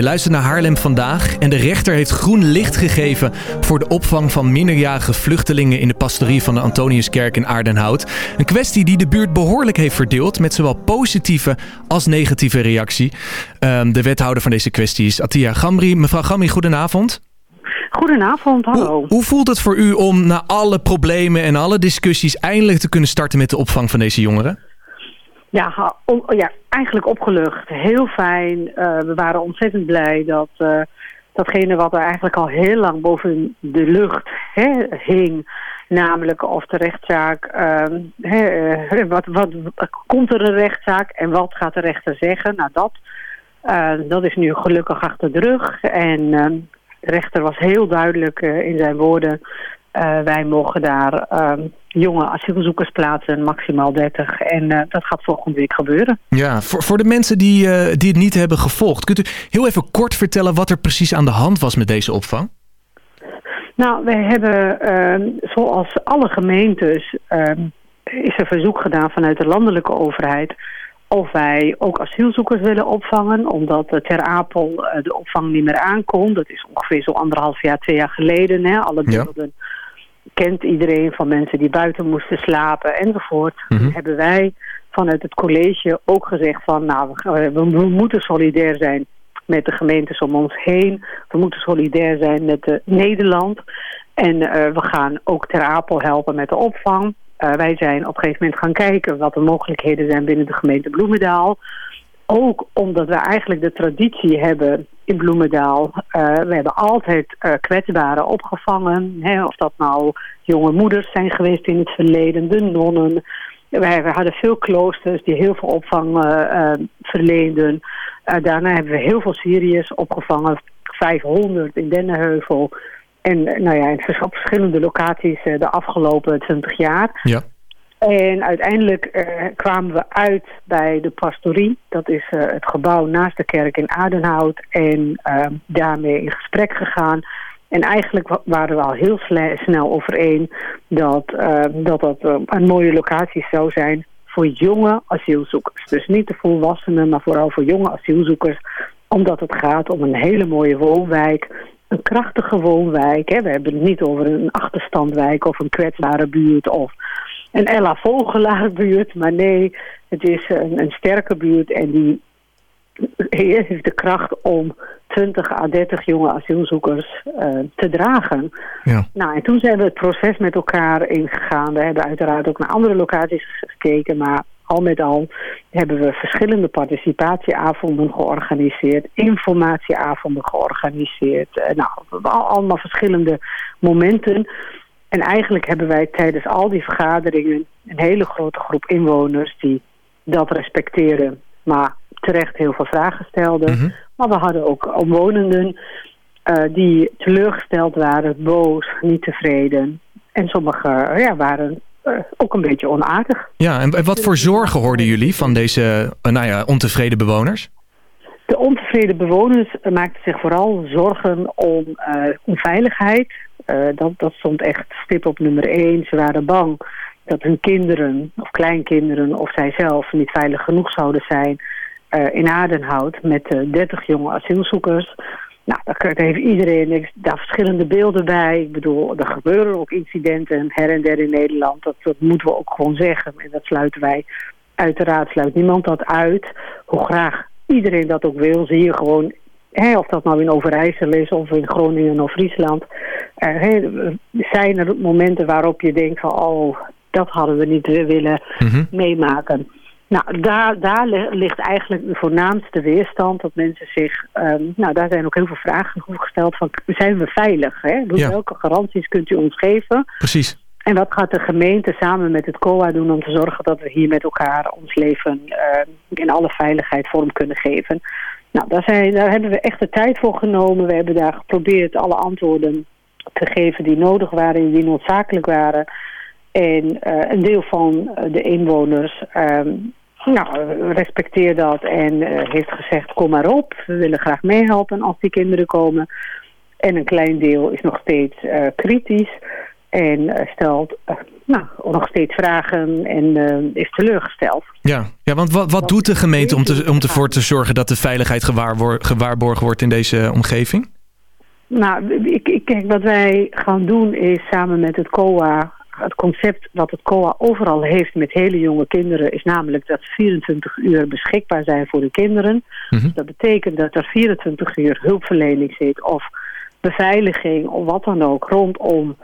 Je luistert naar Haarlem vandaag en de rechter heeft groen licht gegeven voor de opvang van minderjarige vluchtelingen in de pastorie van de Antoniuskerk in Aardenhout. Een kwestie die de buurt behoorlijk heeft verdeeld met zowel positieve als negatieve reactie. Ehm, de wethouder van deze kwestie is Atia Gamri. Mevrouw Gamri, goedenavond. Goedenavond, hallo. Hoe, hoe voelt het voor u om na alle problemen en alle discussies eindelijk te kunnen starten met de opvang van deze jongeren? Ja, om- ja, eigenlijk opgelucht. Heel fijn. Eh, we waren ontzettend blij dat eh, datgene wat er eigenlijk al heel lang boven de lucht hè, hing, namelijk of de rechtszaak, ehm, hè, eh, wat, wat, komt er een rechtszaak en wat gaat de rechter zeggen? Nou, dat, dat is nu gelukkig achter de rug. En ehm, de rechter was heel duidelijk in zijn woorden. Eh, wij mogen daar ehm, jonge asielzoekers plaatsen, maximaal 30. En eh, dat gaat volgende week gebeuren. Ja, voor, voor de mensen die, eh, die het niet hebben gevolgd, kunt u heel even kort vertellen wat er precies aan de hand was met deze opvang? Nou, wij hebben, ehm, zoals alle gemeentes, ehm, is er verzoek gedaan vanuit de landelijke overheid of wij ook asielzoekers willen opvangen, omdat Ter Apel de opvang niet meer aankomt. Dat is ongeveer zo anderhalf jaar, twee jaar geleden. Hè? Alle Ja. Kent iedereen van mensen die buiten moesten slapen enzovoort. Mhm. Hebben wij vanuit het college ook gezegd van, nou, we, gaan- we, we moeten solidair zijn met de gemeentes om ons heen. We moeten solidair zijn met eh, Nederland. En eh, we gaan ook Ter Apel helpen met de opvang. Eh, wij zijn op een gegeven moment gaan kijken wat de mogelijkheden zijn binnen de gemeente Bloemendaal. Ook omdat we eigenlijk de traditie hebben in Bloemendaal. Eh, we hebben altijd eh, kwetsbaren opgevangen. Hè, of dat nou jonge moeders zijn geweest in het verleden, de nonnen. Wij, wij hadden veel kloosters die heel veel opvang eh, verleenden. Daarna hebben we heel veel Syriërs opgevangen. 500 in Dennenheuvel. En nou ja, in verschillende locaties de afgelopen 20 jaar. Ja. En uiteindelijk eh, kwamen we uit bij de pastorie. Dat is eh, het gebouw naast de kerk in Adenhout. En eh, daarmee in gesprek gegaan. En eigenlijk wa- waren we al heel snel overeen dat eh, dat, dat eh, een mooie locatie zou zijn voor jonge asielzoekers. Dus niet de volwassenen, maar vooral voor jonge asielzoekers. Omdat het gaat om een hele mooie woonwijk. Een krachtige woonwijk. Hè. We hebben het niet over een achterstandwijk of een kwetsbare buurt of een Ella Vogelaar buurt. Maar nee, het is een, een sterke buurt en die heeft de kracht om 20 à 30 jonge asielzoekers eh, te dragen. Ja. Nou, en toen zijn we het proces met elkaar ingegaan. We hebben uiteraard ook naar andere locaties gekeken, maar al met al hebben we verschillende participatieavonden georganiseerd, informatieavonden georganiseerd. Eh, nou, al- allemaal verschillende momenten. En eigenlijk hebben wij tijdens al die vergaderingen een hele grote groep inwoners die dat respecteren, maar terecht heel veel vragen stelden. Maar we hadden ook omwonenden eh, die teleurgesteld waren, boos, niet tevreden. En sommigen eh, ja, waren eh, ook een beetje onaardig. Ja, en wat voor zorgen hoorden jullie van deze nou ja, ontevreden bewoners? De ontevreden bewoners maakten zich vooral zorgen om eh, onveiligheid. Eh, dat, dat stond echt stip op nummer één. Ze waren bang dat hun kinderen of kleinkinderen of zijzelf niet veilig genoeg zouden zijn eh, in Adenhout met eh 30 jonge asielzoekers. Nou, daar heeft iedereen daar verschillende beelden bij. Ik bedoel, er gebeuren ook incidenten her en der in Nederland. Dat, dat moeten we ook gewoon zeggen. En dat sluiten wij. Uiteraard sluit niemand dat uit. Hoe graag iedereen dat ook wil, zie je gewoon... Hè, of dat nou in Overijssel is of in Groningen of Friesland. Zijn er momenten waarop je denkt van... oh, dat hadden we niet willen meemaken. Nou, daar, daar li- ligt eigenlijk de voornaamste weerstand. Dat mensen zich... ehm, nou, daar zijn ook heel veel vragen over gesteld van... zijn we veilig? Hè? Dus Ja. Welke garanties kunt u ons geven? Precies. En wat gaat de gemeente samen met het COA doen om te zorgen dat we hier met elkaar ons leven eh, in alle veiligheid vorm kunnen geven? Nou, daar, zijn, daar hebben we echt de tijd voor genomen. We hebben daar geprobeerd alle antwoorden te geven die nodig waren en die noodzakelijk waren. En eh, een deel van eh, de inwoners ehm, nou, respecteert dat en heeft gezegd kom maar op. We willen graag meehelpen als die kinderen komen. En een klein deel is nog steeds kritisch en eh, stelt eh, nou, nog steeds vragen en eh, is teleurgesteld. Ja, ja want wat, wat doet de gemeente om, te, om ervoor te zorgen dat de veiligheid gewaarwor- gewaarborgen wordt in deze omgeving? Nou, ik, ik, kijk, wat wij gaan doen is samen met het COA... Het concept wat het COA overal heeft met hele jonge kinderen... is namelijk dat 24 uur beschikbaar zijn voor de kinderen. Dus dat betekent dat er 24 uur hulpverlening zit... of beveiliging of wat dan ook rondom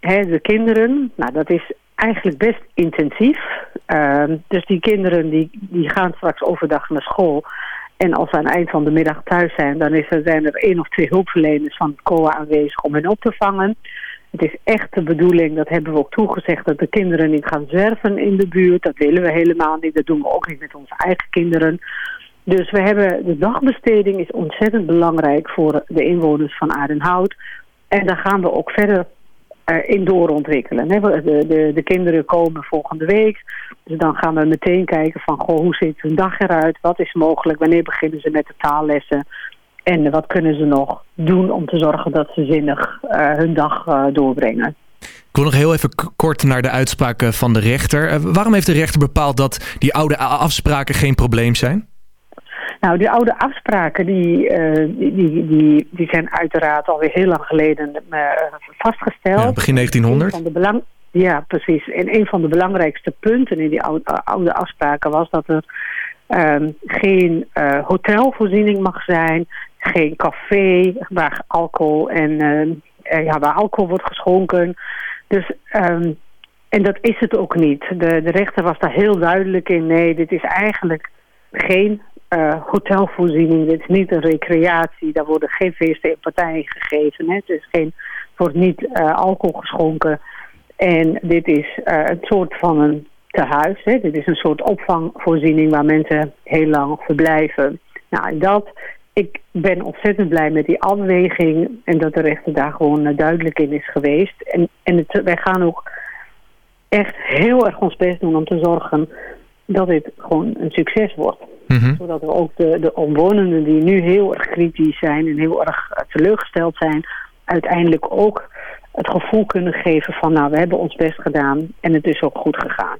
de kinderen. Nou, dat is eigenlijk best intensief. Ehm, dus die kinderen die, die gaan straks overdag naar school... En als we aan het eind van de middag thuis zijn, dan is er, zijn er één of twee hulpverleners van het COA aanwezig om hen op te vangen. Het is echt de bedoeling, dat hebben we ook toegezegd, dat de kinderen niet gaan zwerven in de buurt. Dat willen we helemaal niet, dat doen we ook niet met onze eigen kinderen. Dus we hebben, de dagbesteding is ontzettend belangrijk voor de inwoners van Aardenhout. En daar gaan we ook verder in doorontwikkelen. De, de, de kinderen komen volgende week. Dus dan gaan we meteen kijken van goh, hoe ziet hun dag eruit? Wat is mogelijk? Wanneer beginnen ze met de taallessen? En eh, wat kunnen ze nog doen om te zorgen dat ze zinnig eh, hun dag eh, doorbrengen? Ik wil nog heel even kort naar de uitspraken van de rechter. Eh, waarom heeft de rechter bepaald dat die oude afspraken geen probleem zijn? Nou, die oude afspraken die, eh, die, die, die, die zijn uiteraard alweer heel lang geleden eh, vastgesteld. Ja, begin 1900. Een van de belang, ja, precies. En een van de belangrijkste punten in die oude, oude afspraken was dat er ehm, geen eh, hotelvoorziening mag zijn, geen café waar alcohol en ja, waar alcohol wordt geschonken. Dus ehm, en dat is het ook niet. De, de rechter was daar heel duidelijk in. Nee, dit is eigenlijk geen eh, hotelvoorziening. Dit is niet een recreatie. Daar worden geen feesten en partijen gegeven. Hè. Het is geen, wordt niet eh, alcohol geschonken. En dit is eh, een soort van een tehuis. Hè. Dit is een soort opvangvoorziening waar mensen heel lang verblijven. Nou, dat, ik ben ontzettend blij met die afweging en dat de rechter daar gewoon eh, duidelijk in is geweest. En, en wij gaan ook echt heel erg ons best doen om te zorgen dat dit gewoon een succes wordt. Zodat we ook de, de omwonenden die nu heel erg kritisch zijn en heel erg eh, teleurgesteld zijn, uiteindelijk ook het gevoel kunnen geven van nou, we hebben ons best gedaan en het is ook goed gegaan.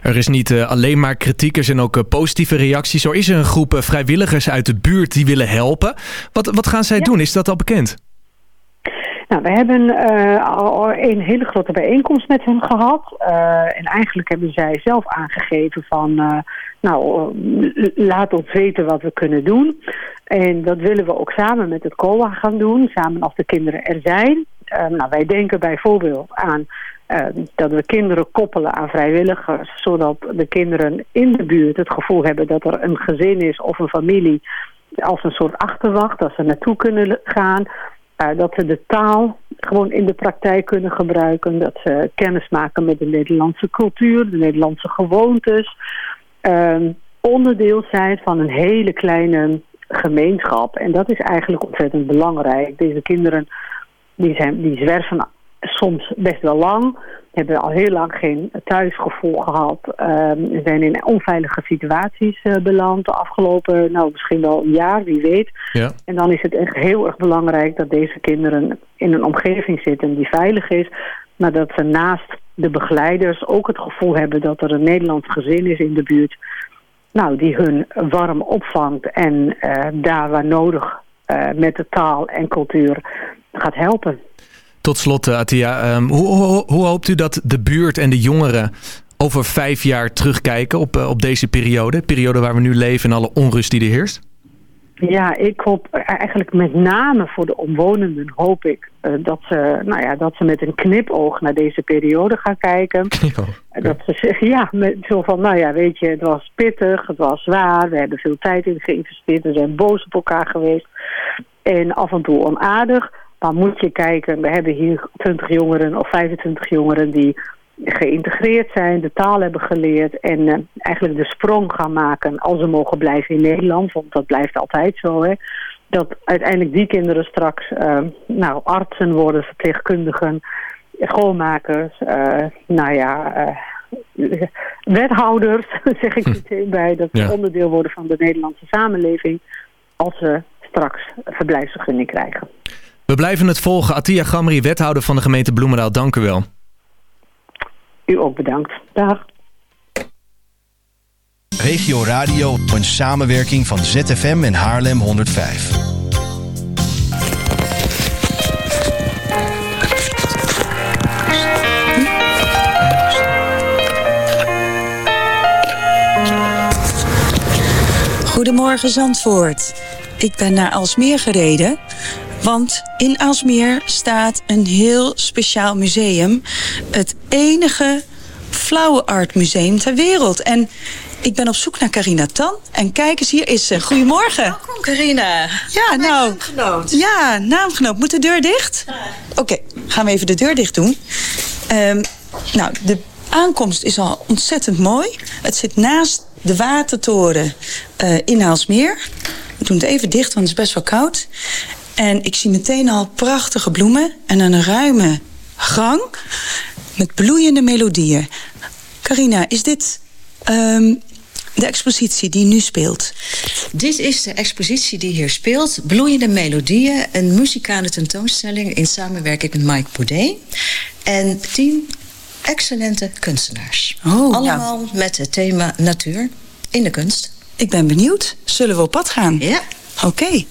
Er is niet eh, alleen maar kritiek, er zijn ook eh, positieve reacties. Zo is er een groep vrijwilligers uit de buurt die willen helpen. Wat, wat gaan zij doen? Is dat al bekend? Nou, we hebben eh, al een hele grote bijeenkomst met hen gehad. Eh, en eigenlijk hebben zij zelf aangegeven van... eh, nou, laat ons weten wat we kunnen doen. En dat willen we ook samen met het COA gaan doen. Samen als de kinderen er zijn. Nou, wij denken bijvoorbeeld aan... dat we kinderen koppelen aan vrijwilligers... zodat de kinderen in de buurt het gevoel hebben... dat er een gezin is of een familie... als een soort achterwacht, dat ze naartoe kunnen gaan... Uh, dat ze de taal gewoon in de praktijk kunnen gebruiken. Dat ze kennis maken met de Nederlandse cultuur, de Nederlandse gewoontes. Ehm, onderdeel zijn van een hele kleine gemeenschap. En dat is eigenlijk ontzettend belangrijk. Deze kinderen die zijn, die zwerven soms best wel lang. Hebben al heel lang geen thuisgevoel gehad. Um, zijn in onveilige situaties uh, beland. De afgelopen, nou misschien wel een jaar, wie weet. Ja. En dan is het echt heel erg belangrijk dat deze kinderen in een omgeving zitten die veilig is. Maar dat ze naast de begeleiders ook het gevoel hebben dat er een Nederlands gezin is in de buurt. Nou, die hun warm opvangt en uh, daar waar nodig uh, met de taal en cultuur gaat helpen. Tot slot, uh, Atia, um, hoe, hoe, hoe, hoopt u dat de buurt en de jongeren over vijf jaar terugkijken op, uh, op deze periode? De periode waar we nu leven en alle onrust die er heerst? Ja, ik hoop eigenlijk met name voor de omwonenden hoop ik uh, dat, ze, nou ja, dat ze met een knipoog naar deze periode gaan kijken. Oh, dat ze zeggen, ja, met zo van, nou ja, weet je, het was pittig, het was zwaar, we hebben veel tijd in geïnvesteerd, we zijn boos op elkaar geweest en af en toe onaardig. Maar moet je kijken, we hebben hier 20 jongeren of 25 jongeren die geïntegreerd zijn, de taal hebben geleerd en uh, eigenlijk de sprong gaan maken als ze mogen blijven in Nederland, want dat blijft altijd zo, hè. Dat uiteindelijk die kinderen straks uh, nou, artsen worden, verpleegkundigen, schoonmakers, uh, nou ja, wethouders, zeg ik meteen bij, dat ze ja. onderdeel worden van de Nederlandse samenleving als ze straks verblijfsvergunning krijgen. We blijven het volgen. Atia Gamri, wethouder van de gemeente Bloemendaal, dank u wel. U ook bedankt. Dag. Regio Radio, een samenwerking van ZFM en Haarlem 105. Goedemorgen Zandvoort. Ik ben naar Alsmeer gereden. Want in Alsmeer staat een heel speciaal museum. Het enige flauwe art museum ter wereld. En ik ben op zoek naar Carina Tan. En kijk eens, hier is ze. Goedemorgen. Welkom, Carina. Ja, nou. Naamgenoot. Ja, naamgenoot. Moet de deur dicht? Oké, okay, gaan we even de deur dicht doen. Um, nou, de aankomst is al ontzettend mooi. Het zit naast de watertoren uh, in Aalsmeer. We doen het even dicht, want het is best wel koud. En ik zie meteen al prachtige bloemen en een ruime gang met bloeiende melodieën. Carina, is dit um, de expositie die nu speelt? Dit is de expositie die hier speelt. Bloeiende melodieën, een muzikale tentoonstelling in samenwerking met Mike Boudet. En tien excellente kunstenaars. Oh, Allemaal ja. met het thema natuur in de kunst. Ik ben benieuwd. Zullen we op pad gaan? Ja. Oké.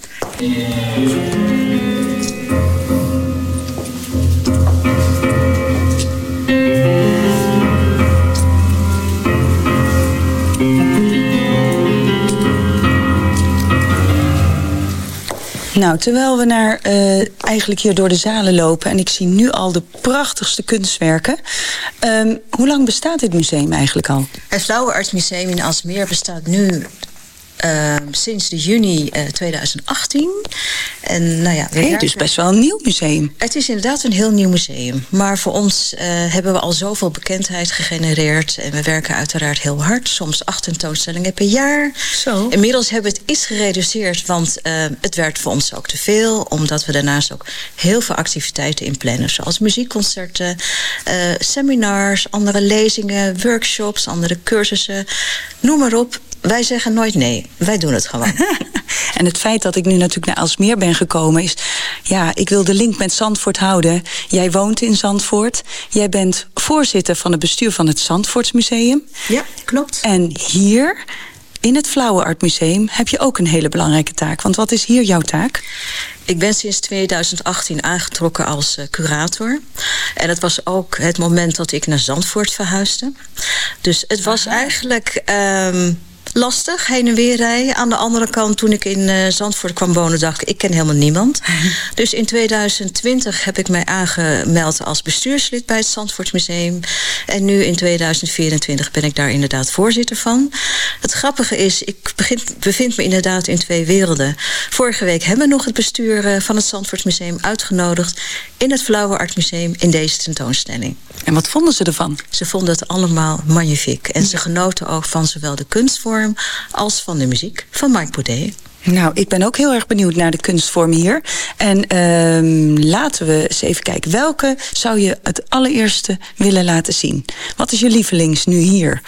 Nou, terwijl we naar, uh, eigenlijk hier door de zalen lopen... en ik zie nu al de prachtigste kunstwerken. Um, hoe lang bestaat dit museum eigenlijk al? Het Flower Arts Museum in Alsmeer bestaat nu eh, sinds de juni eh, 2018. En, nou ja, we Hey, werken- dus best wel een nieuw museum. Het is inderdaad een heel nieuw museum. Maar voor ons eh, hebben we al zoveel bekendheid gegenereerd. En we werken uiteraard heel hard. Soms acht tentoonstellingen per jaar. Zo. Inmiddels hebben we het iets gereduceerd. Want eh, het werd voor ons ook te veel. Omdat we daarnaast ook heel veel activiteiten inplannen. Zoals muziekconcerten, eh, seminars, andere lezingen, workshops, andere cursussen. Noem maar op. Wij zeggen nooit nee. Wij doen het gewoon. En het feit dat ik nu natuurlijk naar Alsmeer ben gekomen is... ja, ik wil de link met Zandvoort houden. Jij woont in Zandvoort. Jij bent voorzitter van het bestuur van het Zandvoortsmuseum. Ja, klopt. En hier, in het Flower Art Museum... heb je ook een hele belangrijke taak. Want wat is hier jouw taak? Ik ben sinds 2018 aangetrokken als eh, curator. En het was ook het moment dat ik naar Zandvoort verhuisde. Dus het was eigenlijk ehm, lastig, heen en weer rijden. Aan de andere kant, toen ik in eh, Zandvoort kwam wonen, dacht ik... ik ken helemaal niemand. Dus in 2020 heb ik mij aangemeld als bestuurslid bij het Zandvoortsmuseum. En nu in 2024 ben ik daar inderdaad voorzitter van. Het grappige is, ik begin, bevind me inderdaad in twee werelden. Vorige week hebben we nog het bestuur eh, van het Zandvoortsmuseum uitgenodigd... in het Flower Art Museum in deze tentoonstelling. En wat vonden ze ervan? Ze vonden het allemaal magnifiek. En ze genoten ook van zowel de kunstvorm als van de muziek van Mike Baudet. Nou, ik ben ook heel erg benieuwd naar de kunstvorm hier. En ehm, laten we eens even kijken. Welke zou je het allereerste willen laten zien? Wat is je lievelings nu hier?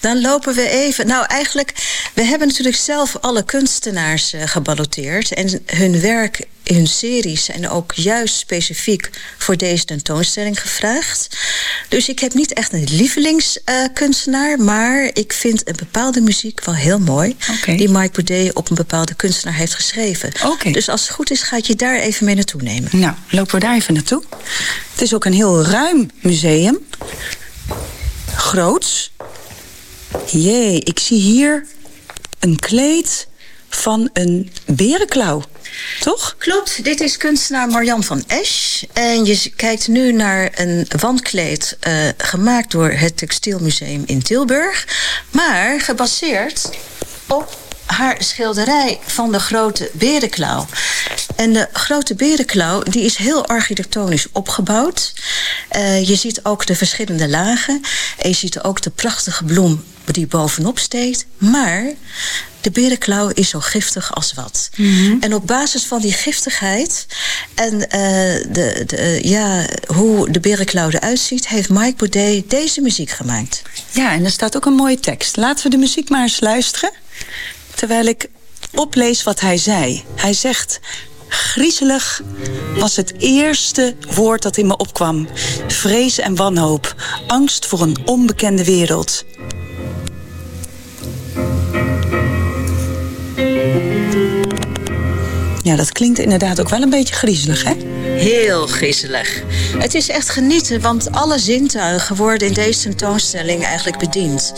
Dan lopen we even. Nou, eigenlijk, we hebben natuurlijk zelf alle kunstenaars eh, geballoteerd. En hun werk, hun series zijn ook juist specifiek voor deze tentoonstelling gevraagd. Dus ik heb niet echt een lievelingskunstenaar, maar ik vind een bepaalde muziek wel heel mooi. Die Mike Baudet op een bepaalde kunstenaar heeft geschreven. Dus als het goed is, ga ik je daar even mee naartoe nemen. Nou, lopen we daar even naartoe. Het is ook een heel ruim museum. Groots. Jee, ik zie hier een kleed van een berenklauw. Toch? Klopt, dit is kunstenaar Marjan van Esch. En je kijkt nu naar een wandkleed eh, gemaakt door het Textielmuseum in Tilburg. Maar gebaseerd op haar schilderij van de grote berenklauw. En de grote berenklauw die is heel architectonisch opgebouwd. Eh, je ziet ook de verschillende lagen. En je ziet ook de prachtige bloem die bovenop steekt. Maar de berenklauw is zo giftig als wat. En op basis van die giftigheid en eh, de, de, ja, hoe de berenklauw eruit ziet... heeft Mike Baudet deze muziek gemaakt. Ja, en er staat ook een mooie tekst. Laten we de muziek maar eens luisteren. Terwijl ik oplees wat hij zei. Hij zegt... Griezelig was het eerste woord dat in me opkwam. Vrees en wanhoop. Angst voor een onbekende wereld. Ja, dat klinkt inderdaad ook wel een beetje griezelig, hè? Heel griezelig. Het is echt genieten, want alle zintuigen worden in deze tentoonstelling eigenlijk bediend.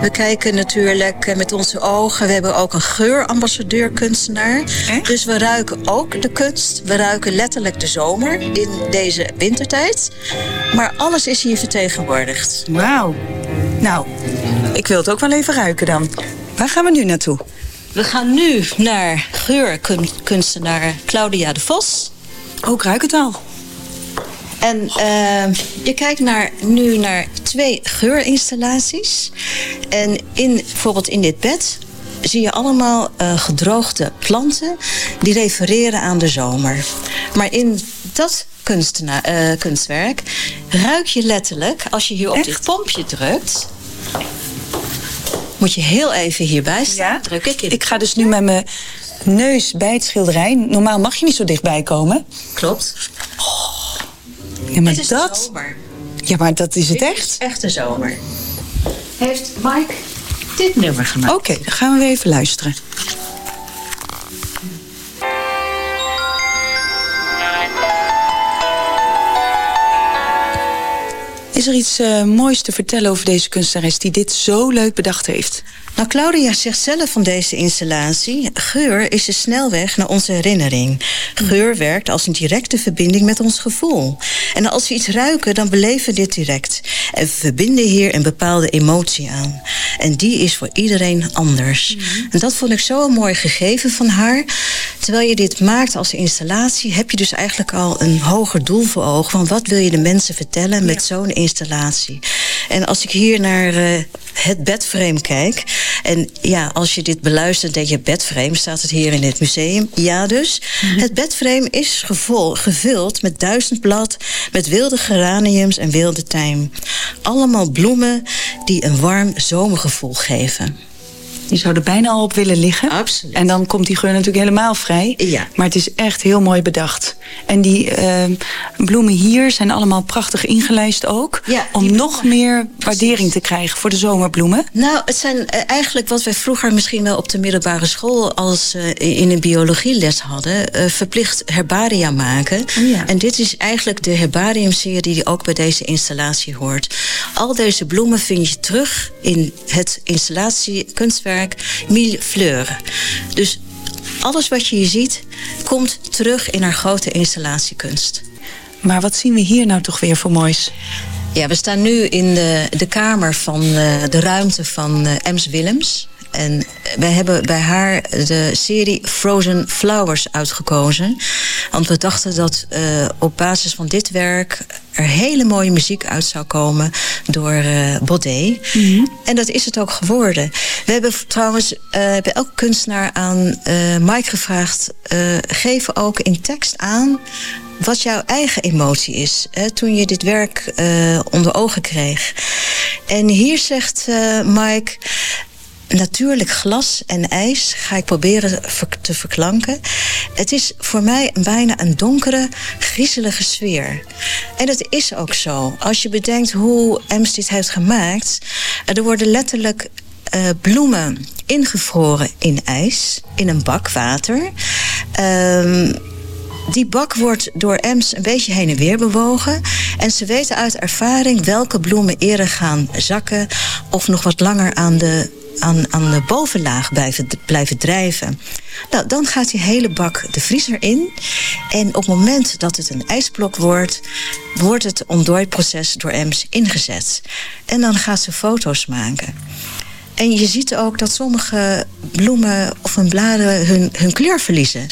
We kijken natuurlijk met onze ogen. We hebben ook een geurambassadeur kunstenaar. Dus we ruiken ook de kunst. We ruiken letterlijk de zomer in deze wintertijd. Maar alles is hier vertegenwoordigd. Wauw. Nou, ik wil het ook wel even ruiken dan. Waar gaan we nu naartoe? We gaan nu naar geurkunstenaar Claudia de Vos. Ook ruik het al. En eh, je kijkt naar, nu naar twee geurinstallaties. En in, bijvoorbeeld in dit bed zie je allemaal eh, gedroogde planten... die refereren aan de zomer. Maar in dat eh, kunstwerk ruik je letterlijk... als je hier op dit pompje drukt... moet je heel even hierbij staan. Druk ik in. Ik ga dus nu met mijn neus bij het schilderij. Normaal mag je niet zo dichtbij komen. Klopt. Ja, maar Dit is de dat... zomer. Ja, maar dat is het Dit echt? is echt de zomer. Heeft Mike dit nummer gemaakt? Oké, dan gaan we weer even luisteren. Is er iets eh, moois te vertellen over deze kunstenares die dit zo leuk bedacht heeft? Nou, Claudia zegt zelf van deze installatie... geur is de snelweg naar onze herinnering. Geur werkt als een directe verbinding met ons gevoel. En als we iets ruiken, dan beleven we dit direct. En we verbinden hier een bepaalde emotie aan. En die is voor iedereen anders. En dat vond ik zo een mooi gegeven van haar. Terwijl je dit maakt als installatie... heb je dus eigenlijk al een hoger doel voor ogen... van wat wil je de mensen vertellen met zo'n installatie. En als ik hier naar eh, het bedframe kijk... en ja, als je dit beluistert, denk je bedframe... staat het hier in het museum? Ja dus. Het bedframe is gevol, gevuld met duizendblad... met wilde geraniums en wilde tijm. Allemaal bloemen die een warm zomergevoel geven. Je zou er bijna al op willen liggen. Absoluut. En dan komt die geur natuurlijk helemaal vrij. Ja. Maar het is echt heel mooi bedacht. En die eh, bloemen hier zijn allemaal prachtig ingelijst ook. Ja, om nog meer waardering te krijgen voor de zomerbloemen. Nou, het zijn eh, eigenlijk wat wij vroeger misschien wel op de middelbare school als eh, in een biologieles hadden, verplicht herbaria maken. En dit is eigenlijk de herbariumserie die ook bij deze installatie hoort. Al deze bloemen vind je terug in het installatiekunstwerk Mille Fleurs. Dus alles wat je hier ziet, komt terug in haar grote installatiekunst. Maar wat zien we hier nou toch weer voor moois? Ja, we staan nu in de, de kamer van eh, de ruimte van eh, Ems Willems. En wij hebben bij haar de serie Frozen Flowers uitgekozen. Want we dachten dat eh, op basis van dit werk er hele mooie muziek uit zou komen door Baudet. En dat is het ook geworden. We hebben trouwens eh, bij elke kunstenaar aan Mike gevraagd... geef ook in tekst aan wat jouw eigen emotie is... Hè, toen je dit werk onder ogen kreeg. En hier zegt Mike... Natuurlijk glas en ijs ga ik proberen te verklanken. Het is voor mij bijna een donkere, griezelige sfeer. En dat is ook zo. Als je bedenkt hoe Ems dit heeft gemaakt... er worden letterlijk eh, bloemen ingevroren in ijs, in een bak water. Ehm, die bak wordt door Ems een beetje heen en weer bewogen. En ze weten uit ervaring welke bloemen eerder gaan zakken... of nog wat langer aan de, aan, aan de bovenlaag blijven, blijven drijven. Nou, dan gaat die hele bak de vriezer in. En op het moment dat het een ijsblok wordt... wordt het ontdooiproces door Ems ingezet. En dan gaat ze foto's maken. En je ziet ook dat sommige bloemen of hun bladeren hun, hun kleur verliezen.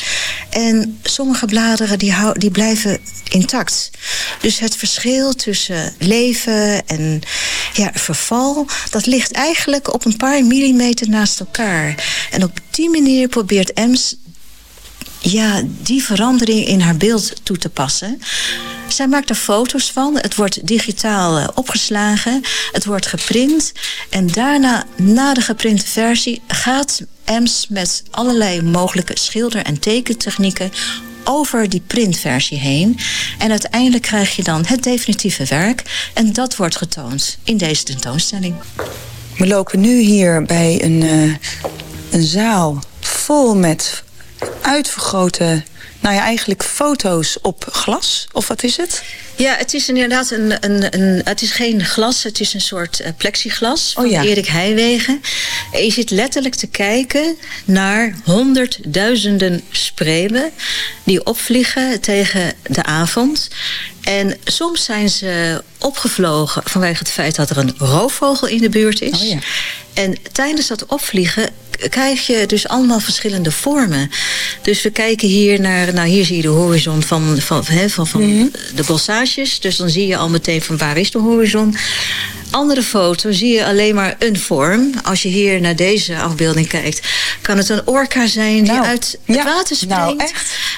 En sommige bladeren die, die blijven intact. Dus het verschil tussen leven en ja, verval... dat ligt eigenlijk op een paar millimeter naast elkaar. En op die manier probeert Ems ja, die verandering in haar beeld toe te passen. Zij maakt er foto's van. Het wordt digitaal eh, opgeslagen. Het wordt geprint. En daarna, na de geprinte versie, gaat Ems met allerlei mogelijke schilder- en tekentechnieken over die printversie heen. En uiteindelijk krijg je dan het definitieve werk. En dat wordt getoond in deze tentoonstelling. We lopen nu hier bij een, eh, een zaal vol met uitvergrote, nou ja, eigenlijk foto's op glas. Of wat is het? Ja, het is inderdaad een, een, een het is geen glas, het is een soort eh, plexiglas van Oh ja. Erik Heijwegen. En je zit letterlijk te kijken naar honderdduizenden spreeuwen die opvliegen tegen de avond. En soms zijn ze opgevlogen vanwege het feit dat er een roofvogel in de buurt is. Oh ja. En tijdens dat opvliegen krijg je dus allemaal verschillende vormen. Dus we kijken hier naar, nou hier zie je de horizon van, van, van, van de bossages. Dus dan zie je al meteen van waar is de horizon. Andere foto zie je alleen maar een vorm. Als je hier naar deze afbeelding kijkt, kan het een orka zijn die uit het water springt.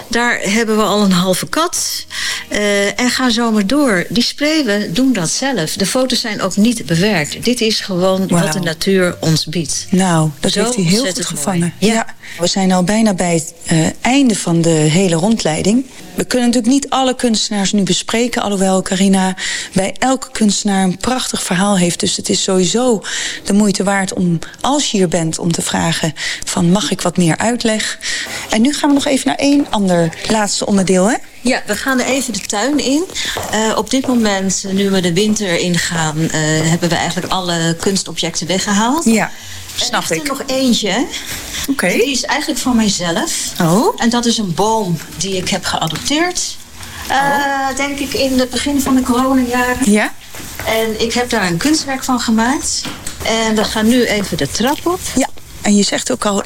Daar hebben we al een halve kat. Eh, en ga zo maar door. Die spreeuwen doen dat zelf. De foto's zijn ook niet bewerkt. Dit is gewoon wat de natuur ons biedt. Nou, dat Zo heeft hij heel goed gevangen. Ja. We zijn al bijna bij het eh, einde van de hele rondleiding. We kunnen natuurlijk niet alle kunstenaars nu bespreken... alhoewel Carina bij elke kunstenaar een prachtig verhaal heeft. Dus het is sowieso de moeite waard om, als je hier bent... om te vragen van mag ik wat meer uitleg? En nu gaan we nog even naar één ander laatste onderdeel, hè? Ja, we gaan er even de tuin in. Eh, op dit moment, nu we de winter ingaan, eh, hebben we eigenlijk alle kunstobjecten weggehaald. Ja, snap ik. Er nog eentje. Oké. Die is eigenlijk van mijzelf. Oh. En dat is een boom die ik heb geadopteerd. Eh, Denk ik in het begin van de coronajaren. Ja. En ik heb daar een kunstwerk van gemaakt. En we gaan nu even de trap op. Ja, en je zegt ook al,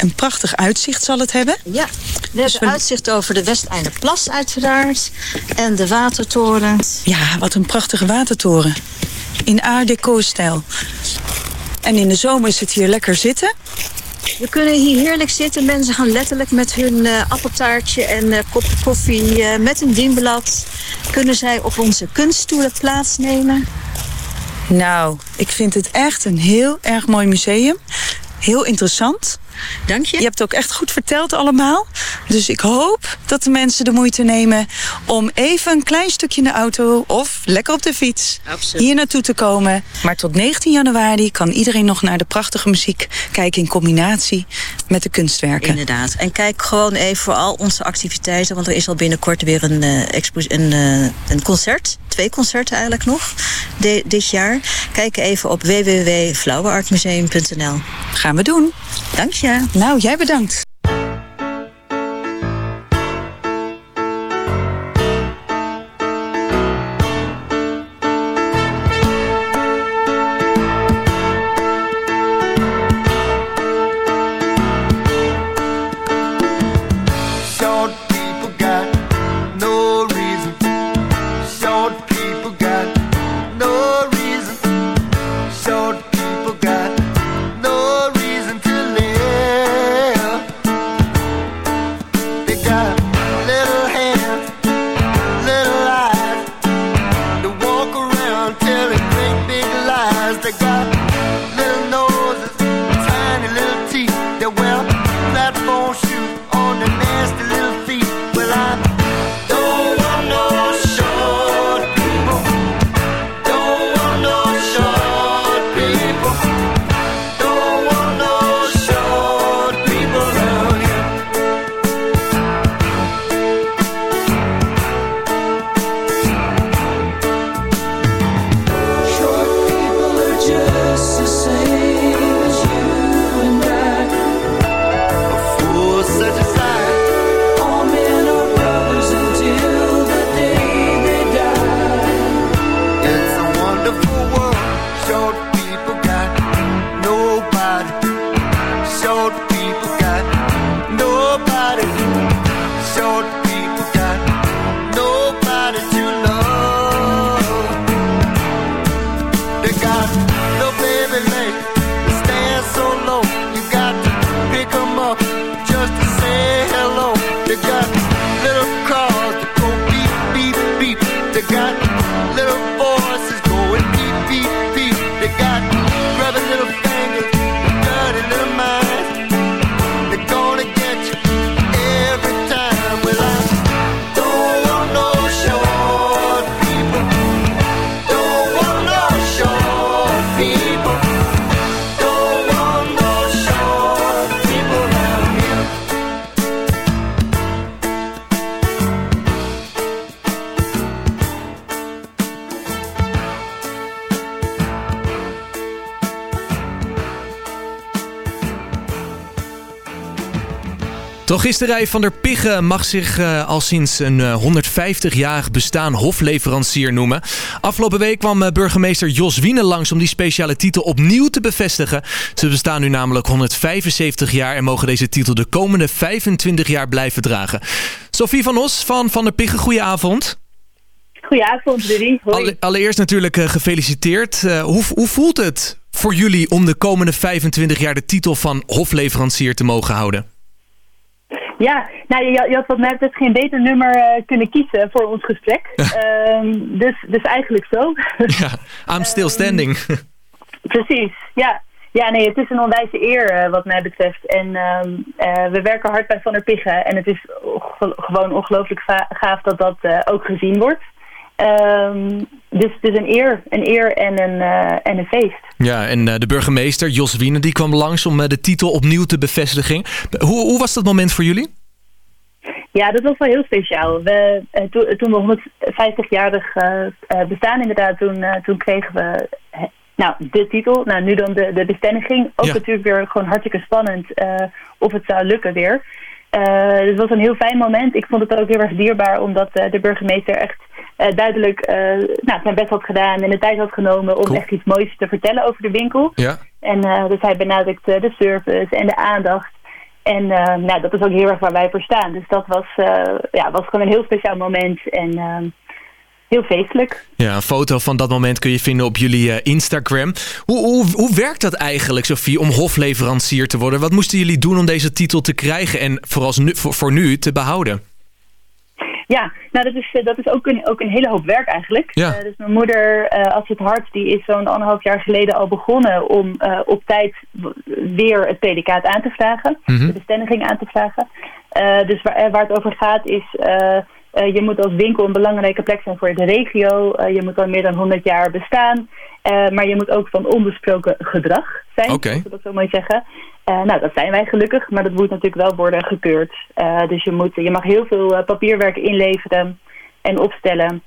een prachtig uitzicht zal het hebben. Ja, we hebben uitzicht over de Westeinderplas uiteraard. En de watertoren. Ja, wat een prachtige watertoren. In Art Deco-stijl. En in de zomer is het hier lekker zitten. We kunnen hier heerlijk zitten. Mensen gaan letterlijk met hun eh, appeltaartje en eh, kopje koffie eh, met een dienblad... kunnen zij op onze kunststoelen plaatsnemen. Nou, ik vind het echt een heel erg mooi museum. Heel interessant. Dank je. Je hebt ook echt goed verteld allemaal. Dus ik hoop dat de mensen de moeite nemen om even een klein stukje in de auto of lekker op de fiets Absoluut. hier naartoe te komen. Maar tot 19 januari kan iedereen nog naar de prachtige muziek kijken in combinatie met de kunstwerken. Inderdaad. En kijk gewoon even voor al onze activiteiten. Want er is al binnenkort weer een, eh, een, eh, een concert. Twee concerten eigenlijk nog. de- dit jaar. Kijk even op www.flowerartmuseum.nl. Gaan we doen. Dank je. Nou, jij bedankt. Toch is de rij van der Piggen mag zich eh, al sinds een eh, 150-jarig bestaan hofleverancier noemen. Afgelopen week kwam eh, burgemeester Jos Wiene langs om die speciale titel opnieuw te bevestigen. Ze bestaan nu namelijk 175 jaar en mogen deze titel de komende 25 jaar blijven dragen. Sophie van Os van Van der Piggen, goedenavond. Goedenavond, Rudy. Alle- allereerst natuurlijk eh, gefeliciteerd. Eh, hoe, hoe voelt het voor jullie om de komende 25 jaar de titel van hofleverancier te mogen houden? Ja, nou, je, je had wat mij betreft geen beter nummer eh, kunnen kiezen voor ons gesprek. Ehm, dus, dus eigenlijk zo. I'm still standing. Precies, ja. Ja, nee, het is een onwijze eer eh, wat mij betreft. En ehm, eh, we werken hard bij Van der Piggen. En het is gewoon ongelooflijk gaaf dat dat ook gezien wordt. Ehm, dus het is een eer, een eer en een, eh, en een feest. Ja, en eh, de burgemeester Jos Wiene die kwam langs om eh, de titel opnieuw te bevestigen. Hoe, hoe was dat moment voor jullie? Ja, dat was wel heel speciaal. We, to- toen we 150-jarig eh, eh, bestaan inderdaad, toen, toen kregen we nou, de titel. Nou, nu dan de, de bestemming. Ook Ja. natuurlijk weer gewoon hartstikke spannend of het zou lukken weer. Dus het was een heel fijn moment. Ik vond het ook heel erg dierbaar, omdat de burgemeester echt duidelijk eh, nou, zijn best had gedaan en de tijd had genomen om echt iets moois te vertellen over de winkel. Ja. En eh, dus hij benadrukt eh, de service en de aandacht. En eh, nou, dat is ook heel erg waar wij voor staan. Dus dat was, eh, ja, was gewoon een heel speciaal moment en eh, heel feestelijk. Ja, een foto van dat moment kun je vinden op jullie eh, Instagram. Hoe, hoe, hoe werkt dat eigenlijk, Sophie, om hofleverancier te worden? Wat moesten jullie doen om deze titel te krijgen en vooral nu, voor, voor nu te behouden? Ja, nou dat is, eh, dat is ook, een, ook een hele hoop werk eigenlijk. Ja. Eh, dus mijn moeder, eh, als het hart, die is zo'n anderhalf jaar geleden al begonnen om op tijd weer het predicaat aan te vragen. Mhm. De bestendiging aan te vragen. Dus waar, waar het over gaat is, je moet als winkel een belangrijke plek zijn voor de regio. Je moet al meer dan 100 jaar bestaan. Maar je moet ook van onbesproken gedrag zijn, Oké. als we dat zo mooi zeggen. Eh, nou, dat zijn wij gelukkig, maar dat moet natuurlijk wel worden gekeurd. Eh, dus je, moet, je mag heel veel eh, papierwerk inleveren en opstellen.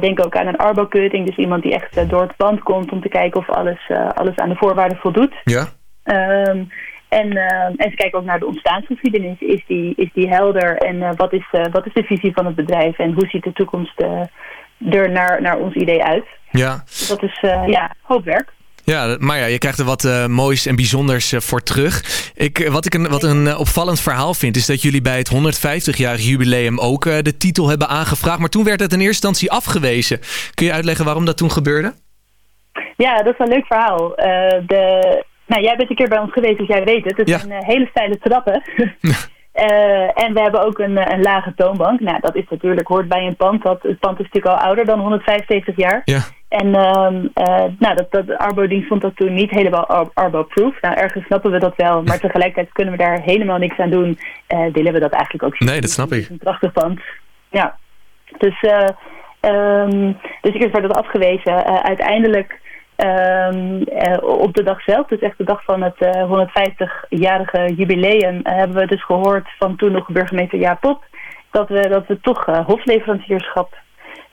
Denk ook aan een arbokeuting, dus iemand die echt door het pand komt om te kijken of alles, alles aan de voorwaarden voldoet. Ja. Ehm, en, en ze kijken ook naar de ontstaansgeschiedenis. Is die, is die helder en wat, is, wat is de visie van het bedrijf en hoe ziet de toekomst er naar, naar ons idee uit? Ja. Dat is ja, hoop werk. Ja, maar ja, je krijgt er wat eh, moois en bijzonders eh, voor terug. Ik, eh, wat ik een, wat een opvallend verhaal vind, is dat jullie bij het 150-jarig jubileum ook de titel hebben aangevraagd. Maar toen werd het in eerste instantie afgewezen. Kun je uitleggen waarom dat toen gebeurde? Ja, dat is een leuk verhaal. De, nou, jij bent een keer bij ons geweest, dus jij weet het. Het Ja. zijn hele steile trappen. En we hebben ook een, een lage toonbank. Nou, dat is natuurlijk, hoort bij een pand. Dat, het pand is natuurlijk al ouder dan 175 jaar. Ja. En eh, nou, dat, dat, Arbo-dienst vond dat toen niet helemaal Ar- Arbo-proof. Nou, ergens snappen we dat wel. Maar tegelijkertijd kunnen we daar helemaal niks aan doen. Eh, willen we dat eigenlijk ook zien. Nee, dat snap ik. Een prachtig pand. Ja. Dus, eh ehm dus ik werd dat afgewezen. Uiteindelijk ehm, eh, op de dag zelf, dus echt de dag van het eh, 150-jarige jubileum, hebben we dus gehoord van toen nog burgemeester Jaap Pop dat we, dat we toch hofleverancierschap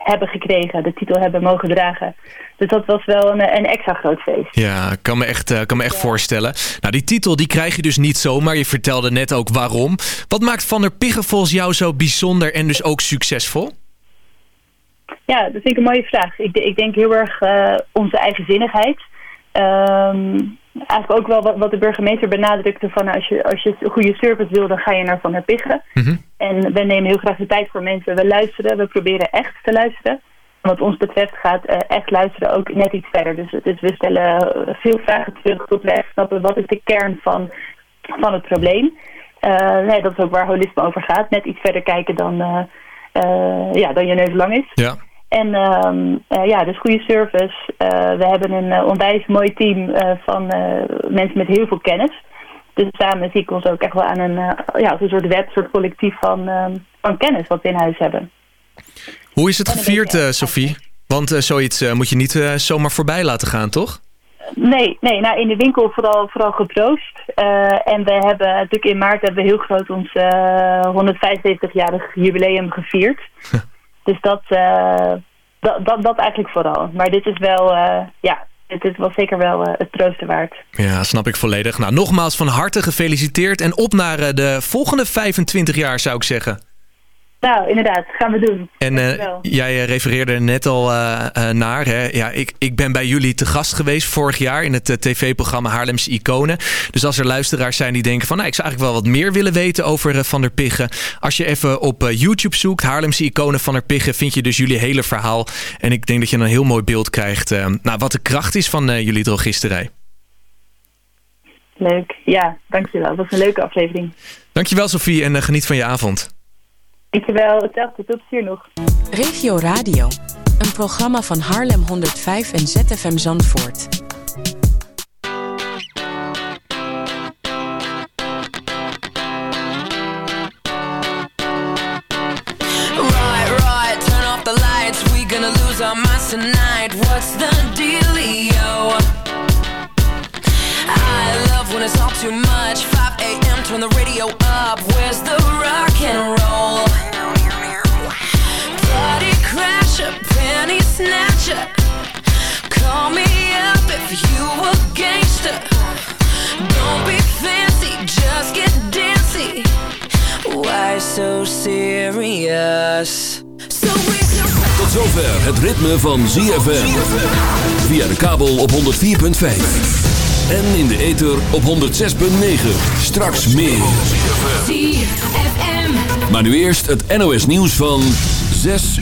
hebben gekregen, de titel hebben mogen dragen. Dus dat was wel een, een extra groot feest. Ja, ik kan me echt, eh, kan me echt voorstellen. Nou, die titel die krijg je dus niet zomaar. Je vertelde net ook waarom. Wat maakt Van der Piggen volgens jou zo bijzonder en dus ook succesvol? Ja, dat vind ik een mooie vraag. Ik, ik denk heel erg eh, onze eigenzinnigheid. Ehm, eigenlijk ook wel wat, wat de burgemeester benadrukte van als je, als je goede service wil, dan ga je naar Van der Piggen. En we nemen heel graag de tijd voor mensen. We luisteren, we proberen echt te luisteren. Wat ons betreft gaat eh, echt luisteren ook net iets verder. Dus, dus we stellen veel vragen terug tot we echt snappen wat is de kern van, van het probleem. Eh, nee, dat is ook waar holisme over gaat. Net iets verder kijken dan, eh, ja, dan je neus lang is. Ja. En ehm, eh, ja, dus goede service. Eh, we hebben een eh, onwijs mooi team van mensen met heel veel kennis. Dus samen zie ik ons ook echt wel aan een, ja, als een soort web, soort collectief van, ehm, van kennis wat we in huis hebben. Hoe is het gevierd, Sophie? Want zoiets moet je niet zomaar voorbij laten gaan, toch? Nee, nee nou in de winkel vooral, vooral geproost. En we hebben natuurlijk in maart hebben we heel groot ons eh 175-jarig jubileum gevierd. dus dat, eh, dat, dat, dat eigenlijk vooral. Maar dit is wel, eh, ja, dit wel zeker wel eh, het troosten waard. Ja, snap ik volledig. Nou, nogmaals van harte gefeliciteerd. En op naar de volgende 25 jaar, zou ik zeggen. Nou, inderdaad, gaan we doen. En eh, jij eh, refereerde er net al eh, naar. Hè? Ja, ik, ik ben bij jullie te gast geweest vorig jaar in het tv-programma Haarlemse Iconen. Dus als er luisteraars zijn die denken van... Nou, ik zou eigenlijk wel wat meer willen weten over Van der Piggen. Als je even op YouTube zoekt, Haarlemse Iconen Van der Piggen... vind je dus jullie hele verhaal. En ik denk dat je een heel mooi beeld krijgt... nou, wat de kracht is van jullie drogisterij. Leuk, ja, dankjewel. Dat was een leuke aflevering. Dankjewel Sofie en geniet van je avond. Dankjewel, hetzelfde. Tot ziens nog. Regio Radio, een programma van Haarlem 105 en ZFM Zandvoort. Right, right, turn off the lights. We gonna lose our minds tonight. What's the dealio? I love when it's all too much. 5 a.m. turn the radio up. Where's the rock and roll? Penny snatcher. Call me up if you a gangster. Don't be fancy, just get dancy. Why so serious? So we Tot zover het ritme van ZFM. Via de kabel op 104.5. En in de ether op 106.9. Straks meer. ZFM. Maar nu eerst het NOS nieuws van 6